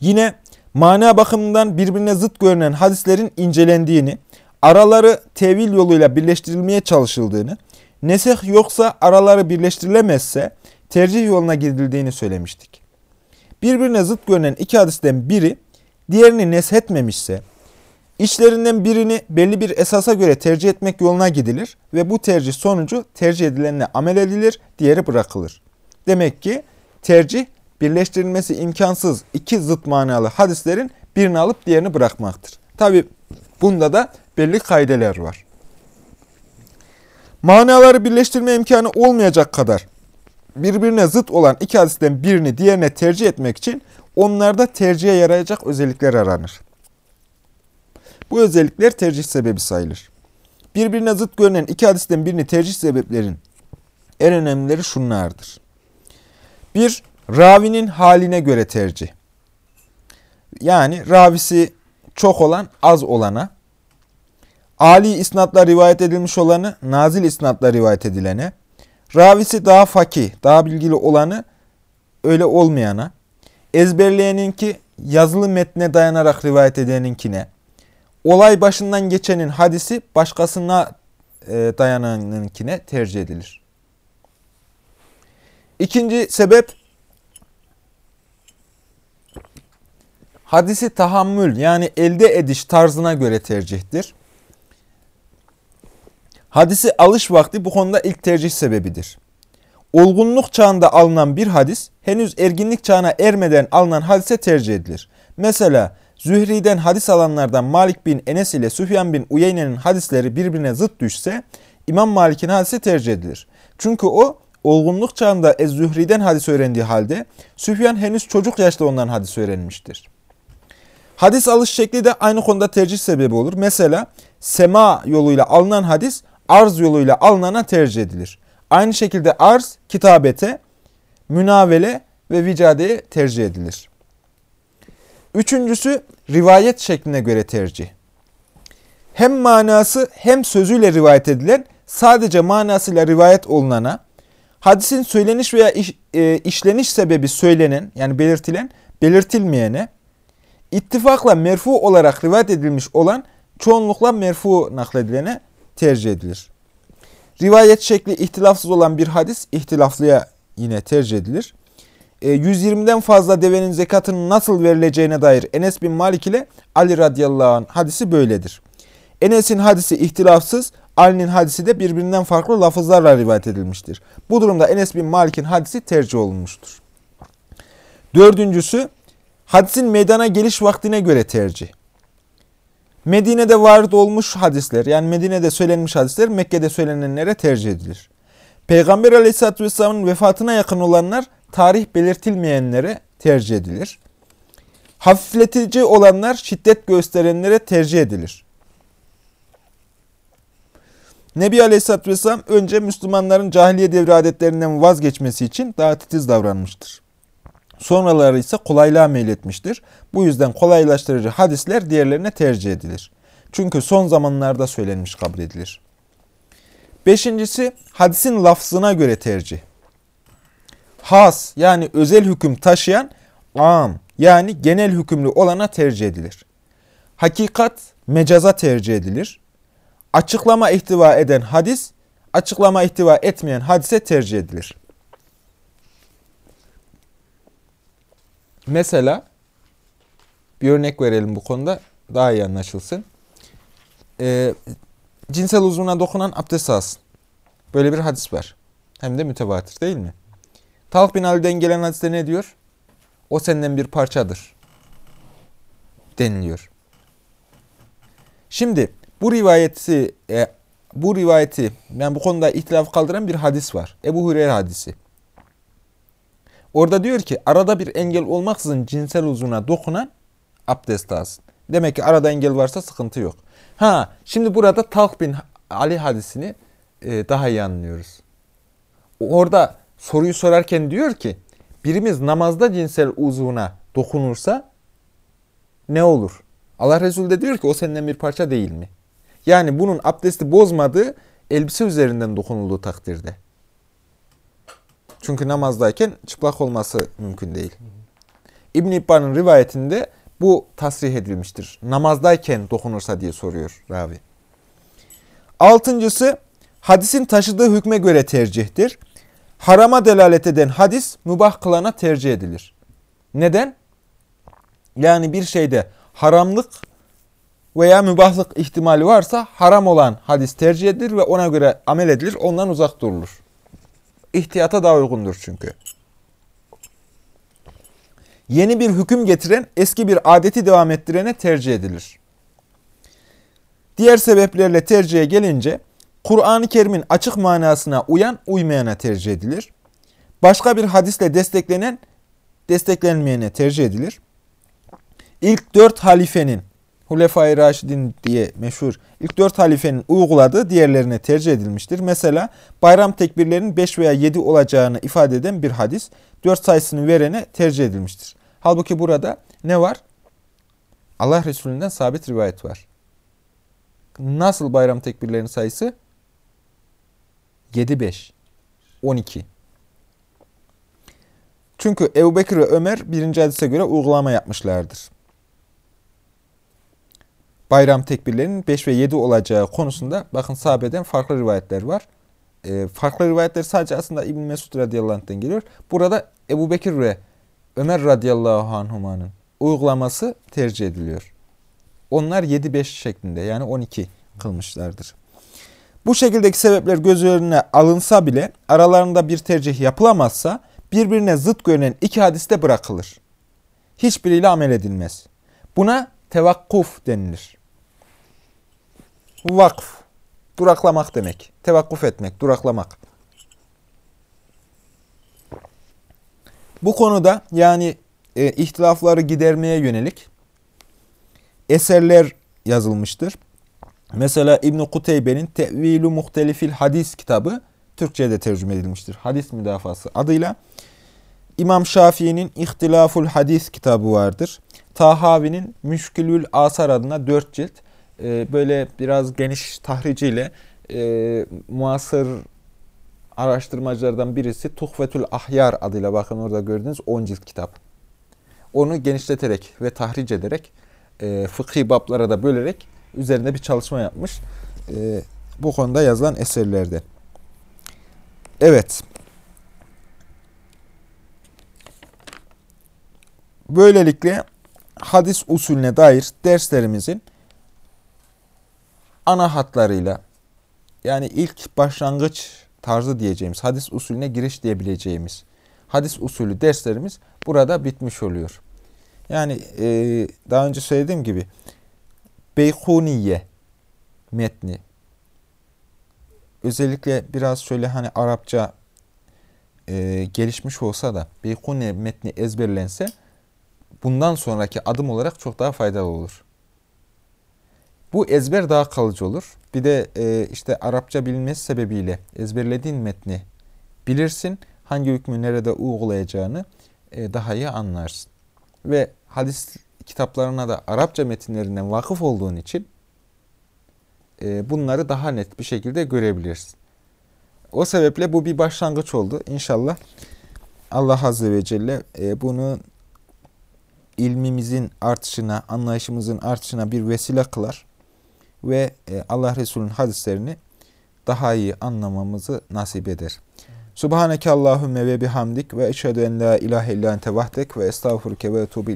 Yine mana bakımından birbirine zıt görünen hadislerin incelendiğini, araları tevil yoluyla birleştirilmeye çalışıldığını, nesih yoksa araları birleştirilemezse tercih yoluna gidildiğini söylemiştik. Birbirine zıt görünen iki hadisten biri diğerini neshetmemişse, içlerinden birini belli bir esasa göre tercih etmek yoluna gidilir ve bu tercih sonucu tercih edilenle amel edilir, diğeri bırakılır. Demek ki tercih birleştirilmesi imkansız iki zıt manalı hadislerin birini alıp diğerini bırakmaktır. Tabi bunda da belli kaideler var. Manaları birleştirme imkanı olmayacak kadar birbirine zıt olan iki hadisten birini diğerine tercih etmek için onlarda tercihe yarayacak özellikler aranır. Bu özellikler tercih sebebi sayılır. Birbirine zıt görünen iki hadisten birini tercih sebeplerin en önemlileri şunlardır. Bir, ravinin haline göre tercih. Yani ravisi çok olan az olana, Ali isnatla rivayet edilmiş olanı nazil isnatla rivayet edilene, ravisi daha fakih, daha bilgili olanı öyle olmayana, ezberleyeninki yazılı metne dayanarak rivayet edeninkine, olay başından geçenin hadisi başkasına e, dayananınkine tercih edilir. İkinci sebep hadisi tahammül yani elde ediş tarzına göre tercihtir. Hadisi alış vakti bu konuda ilk tercih sebebidir. Olgunluk çağında alınan bir hadis henüz erginlik çağına ermeden alınan hadise tercih edilir. Mesela Zühri'den hadis alanlardan Malik bin Enes ile Süfyan bin Uyeyne'nin hadisleri birbirine zıt düşse İmam Malik'in hadisi tercih edilir. Çünkü o olgunluk çağında Ez-Zühri'den hadis öğrendiği halde Süfyan henüz çocuk yaşta ondan hadis öğrenmiştir. Hadis alış şekli de aynı konuda tercih sebebi olur. Mesela sema yoluyla alınan hadis arz yoluyla alınana tercih edilir. Aynı şekilde arz kitabete, münavele ve vicadeye tercih edilir. Üçüncüsü rivayet şekline göre tercih. Hem manası hem sözüyle rivayet edilen sadece manasıyla rivayet olunana, hadisin söyleniş veya iş, e, işleniş sebebi söylenen yani belirtilen, belirtilmeyene, ittifakla merfu olarak rivayet edilmiş olan çoğunlukla merfu nakledilene tercih edilir. Rivayet şekli ihtilafsız olan bir hadis ihtilaflıya yine tercih edilir. 120'den e, fazla devenin zekatının nasıl verileceğine dair Enes bin Malik ile Ali radıyallahu anh hadisi böyledir. Enes'in hadisi ihtilafsız, Ali'nin hadisi de birbirinden farklı lafızlarla rivayet edilmiştir. Bu durumda Enes bin Malik'in hadisi tercih olunmuştur. Dördüncüsü, hadisin meydana geliş vaktine göre tercih. Medine'de varit olmuş hadisler, yani Medine'de söylenmiş hadisler Mekke'de söylenenlere tercih edilir. Peygamber aleyhissalatü vesselamın vefatına yakın olanlar tarih belirtilmeyenlere tercih edilir. Hafifletici olanlar şiddet gösterenlere tercih edilir. Nebi Aleyhisselatü Vesselam önce Müslümanların cahiliye devri adetlerinden vazgeçmesi için daha titiz davranmıştır. Sonraları ise kolaylığa meyletmiştir. Bu yüzden kolaylaştırıcı hadisler diğerlerine tercih edilir. Çünkü son zamanlarda söylenmiş kabul edilir. Beşincisi hadisin lafzına göre tercih. Has yani özel hüküm taşıyan am yani genel hükümlü olana tercih edilir. Hakikat mecaza tercih edilir. Açıklama ihtiva eden hadis, açıklama ihtiva etmeyen hadise tercih edilir. Mesela bir örnek verelim bu konuda daha iyi anlaşılsın. Ee, cinsel uzvuna dokunan abdest alsın. Böyle bir hadis var. Hem de mütevatir değil mi? Talh bin Ali'den gelen hadiste ne diyor? O senden bir parçadır. Deniliyor. Şimdi bu rivayeti e, bu rivayeti yani bu konuda ihtilaf kaldıran bir hadis var. Ebu Hureyre hadisi. Orada diyor ki arada bir engel olmaksızın cinsel uzuna dokunan abdest alsın. Demek ki arada engel varsa sıkıntı yok. Ha şimdi burada Talh bin Ali hadisini e, daha iyi anlıyoruz. Orada soruyu sorarken diyor ki birimiz namazda cinsel uzvuna dokunursa ne olur? Allah Resulü de diyor ki o senden bir parça değil mi? Yani bunun abdesti bozmadığı elbise üzerinden dokunulduğu takdirde. Çünkü namazdayken çıplak olması mümkün değil. İbn İbban'ın rivayetinde bu tasrih edilmiştir. Namazdayken dokunursa diye soruyor ravi. Altıncısı hadisin taşıdığı hükme göre tercihtir. Harama delalet eden hadis mübah kılana tercih edilir. Neden? Yani bir şeyde haramlık veya mübahlık ihtimali varsa haram olan hadis tercih edilir ve ona göre amel edilir, ondan uzak durulur. İhtiyata daha uygundur çünkü. Yeni bir hüküm getiren eski bir adeti devam ettirene tercih edilir. Diğer sebeplerle tercihe gelince Kur'an-ı Kerim'in açık manasına uyan uymayana tercih edilir. Başka bir hadisle desteklenen desteklenmeyene tercih edilir. İlk dört halifenin Hulefai Raşidin diye meşhur ilk dört halifenin uyguladığı diğerlerine tercih edilmiştir. Mesela bayram tekbirlerinin 5 veya 7 olacağını ifade eden bir hadis 4 sayısını verene tercih edilmiştir. Halbuki burada ne var? Allah Resulü'nden sabit rivayet var. Nasıl bayram tekbirlerinin sayısı? 7, 5, 12. Çünkü Ebu Bekir ve Ömer birinci hadise göre uygulama yapmışlardır. Bayram tekbirlerinin 5 ve 7 olacağı konusunda bakın sahabeden farklı rivayetler var. E, farklı rivayetler sadece aslında İbn Mesud radıyallahu anh'tan geliyor. Burada Ebu Bekir ve Ömer radıyallahu anhumanın uygulaması tercih ediliyor. Onlar 7-5 şeklinde yani 12 kılmışlardır. Bu şekildeki sebepler göz önüne alınsa bile aralarında bir tercih yapılamazsa birbirine zıt görünen iki hadis de bırakılır. Hiçbiriyle amel edilmez. Buna tevakkuf denilir. Vakf, duraklamak demek. Tevakkuf etmek, duraklamak. Bu konuda yani e, ihtilafları gidermeye yönelik eserler yazılmıştır. Mesela İbn-i Kuteybe'nin Tevilu Muhtelifil Hadis kitabı Türkçe'de tercüme edilmiştir. Hadis müdafası adıyla. İmam Şafii'nin İhtilaful Hadis kitabı vardır. Tahavi'nin Müşkülül Asar adına dört cilt e, böyle biraz geniş tahriciyle e, muasır araştırmacılardan birisi Tuhfetül Ahyar adıyla bakın orada gördüğünüz 10 cilt kitap. Onu genişleterek ve tahric ederek e, fıkhi bablara da bölerek üzerinde bir çalışma yapmış. E, bu konuda yazılan eserlerde. Evet. Böylelikle hadis usulüne dair derslerimizin ana hatlarıyla yani ilk başlangıç tarzı diyeceğimiz, hadis usulüne giriş diyebileceğimiz hadis usulü derslerimiz burada bitmiş oluyor. Yani e, daha önce söylediğim gibi Beykuniye metni özellikle biraz şöyle hani Arapça e, gelişmiş olsa da Beykuniye metni ezberlense bundan sonraki adım olarak çok daha faydalı olur. Bu ezber daha kalıcı olur. Bir de e, işte Arapça bilinmesi sebebiyle ezberlediğin metni bilirsin. Hangi hükmü nerede uygulayacağını e, daha iyi anlarsın. Ve hadis kitaplarına da Arapça metinlerinden vakıf olduğun için e, bunları daha net bir şekilde görebilirsin. O sebeple bu bir başlangıç oldu. İnşallah Allah Azze ve Celle e, bunu ilmimizin artışına, anlayışımızın artışına bir vesile kılar ve e, Allah Resulü'nün hadislerini daha iyi anlamamızı nasip eder. Subhaneke Allahümme ve bihamdik ve eşhedü en la ilahe illa ente vahdek ve estağfurke ve etubu.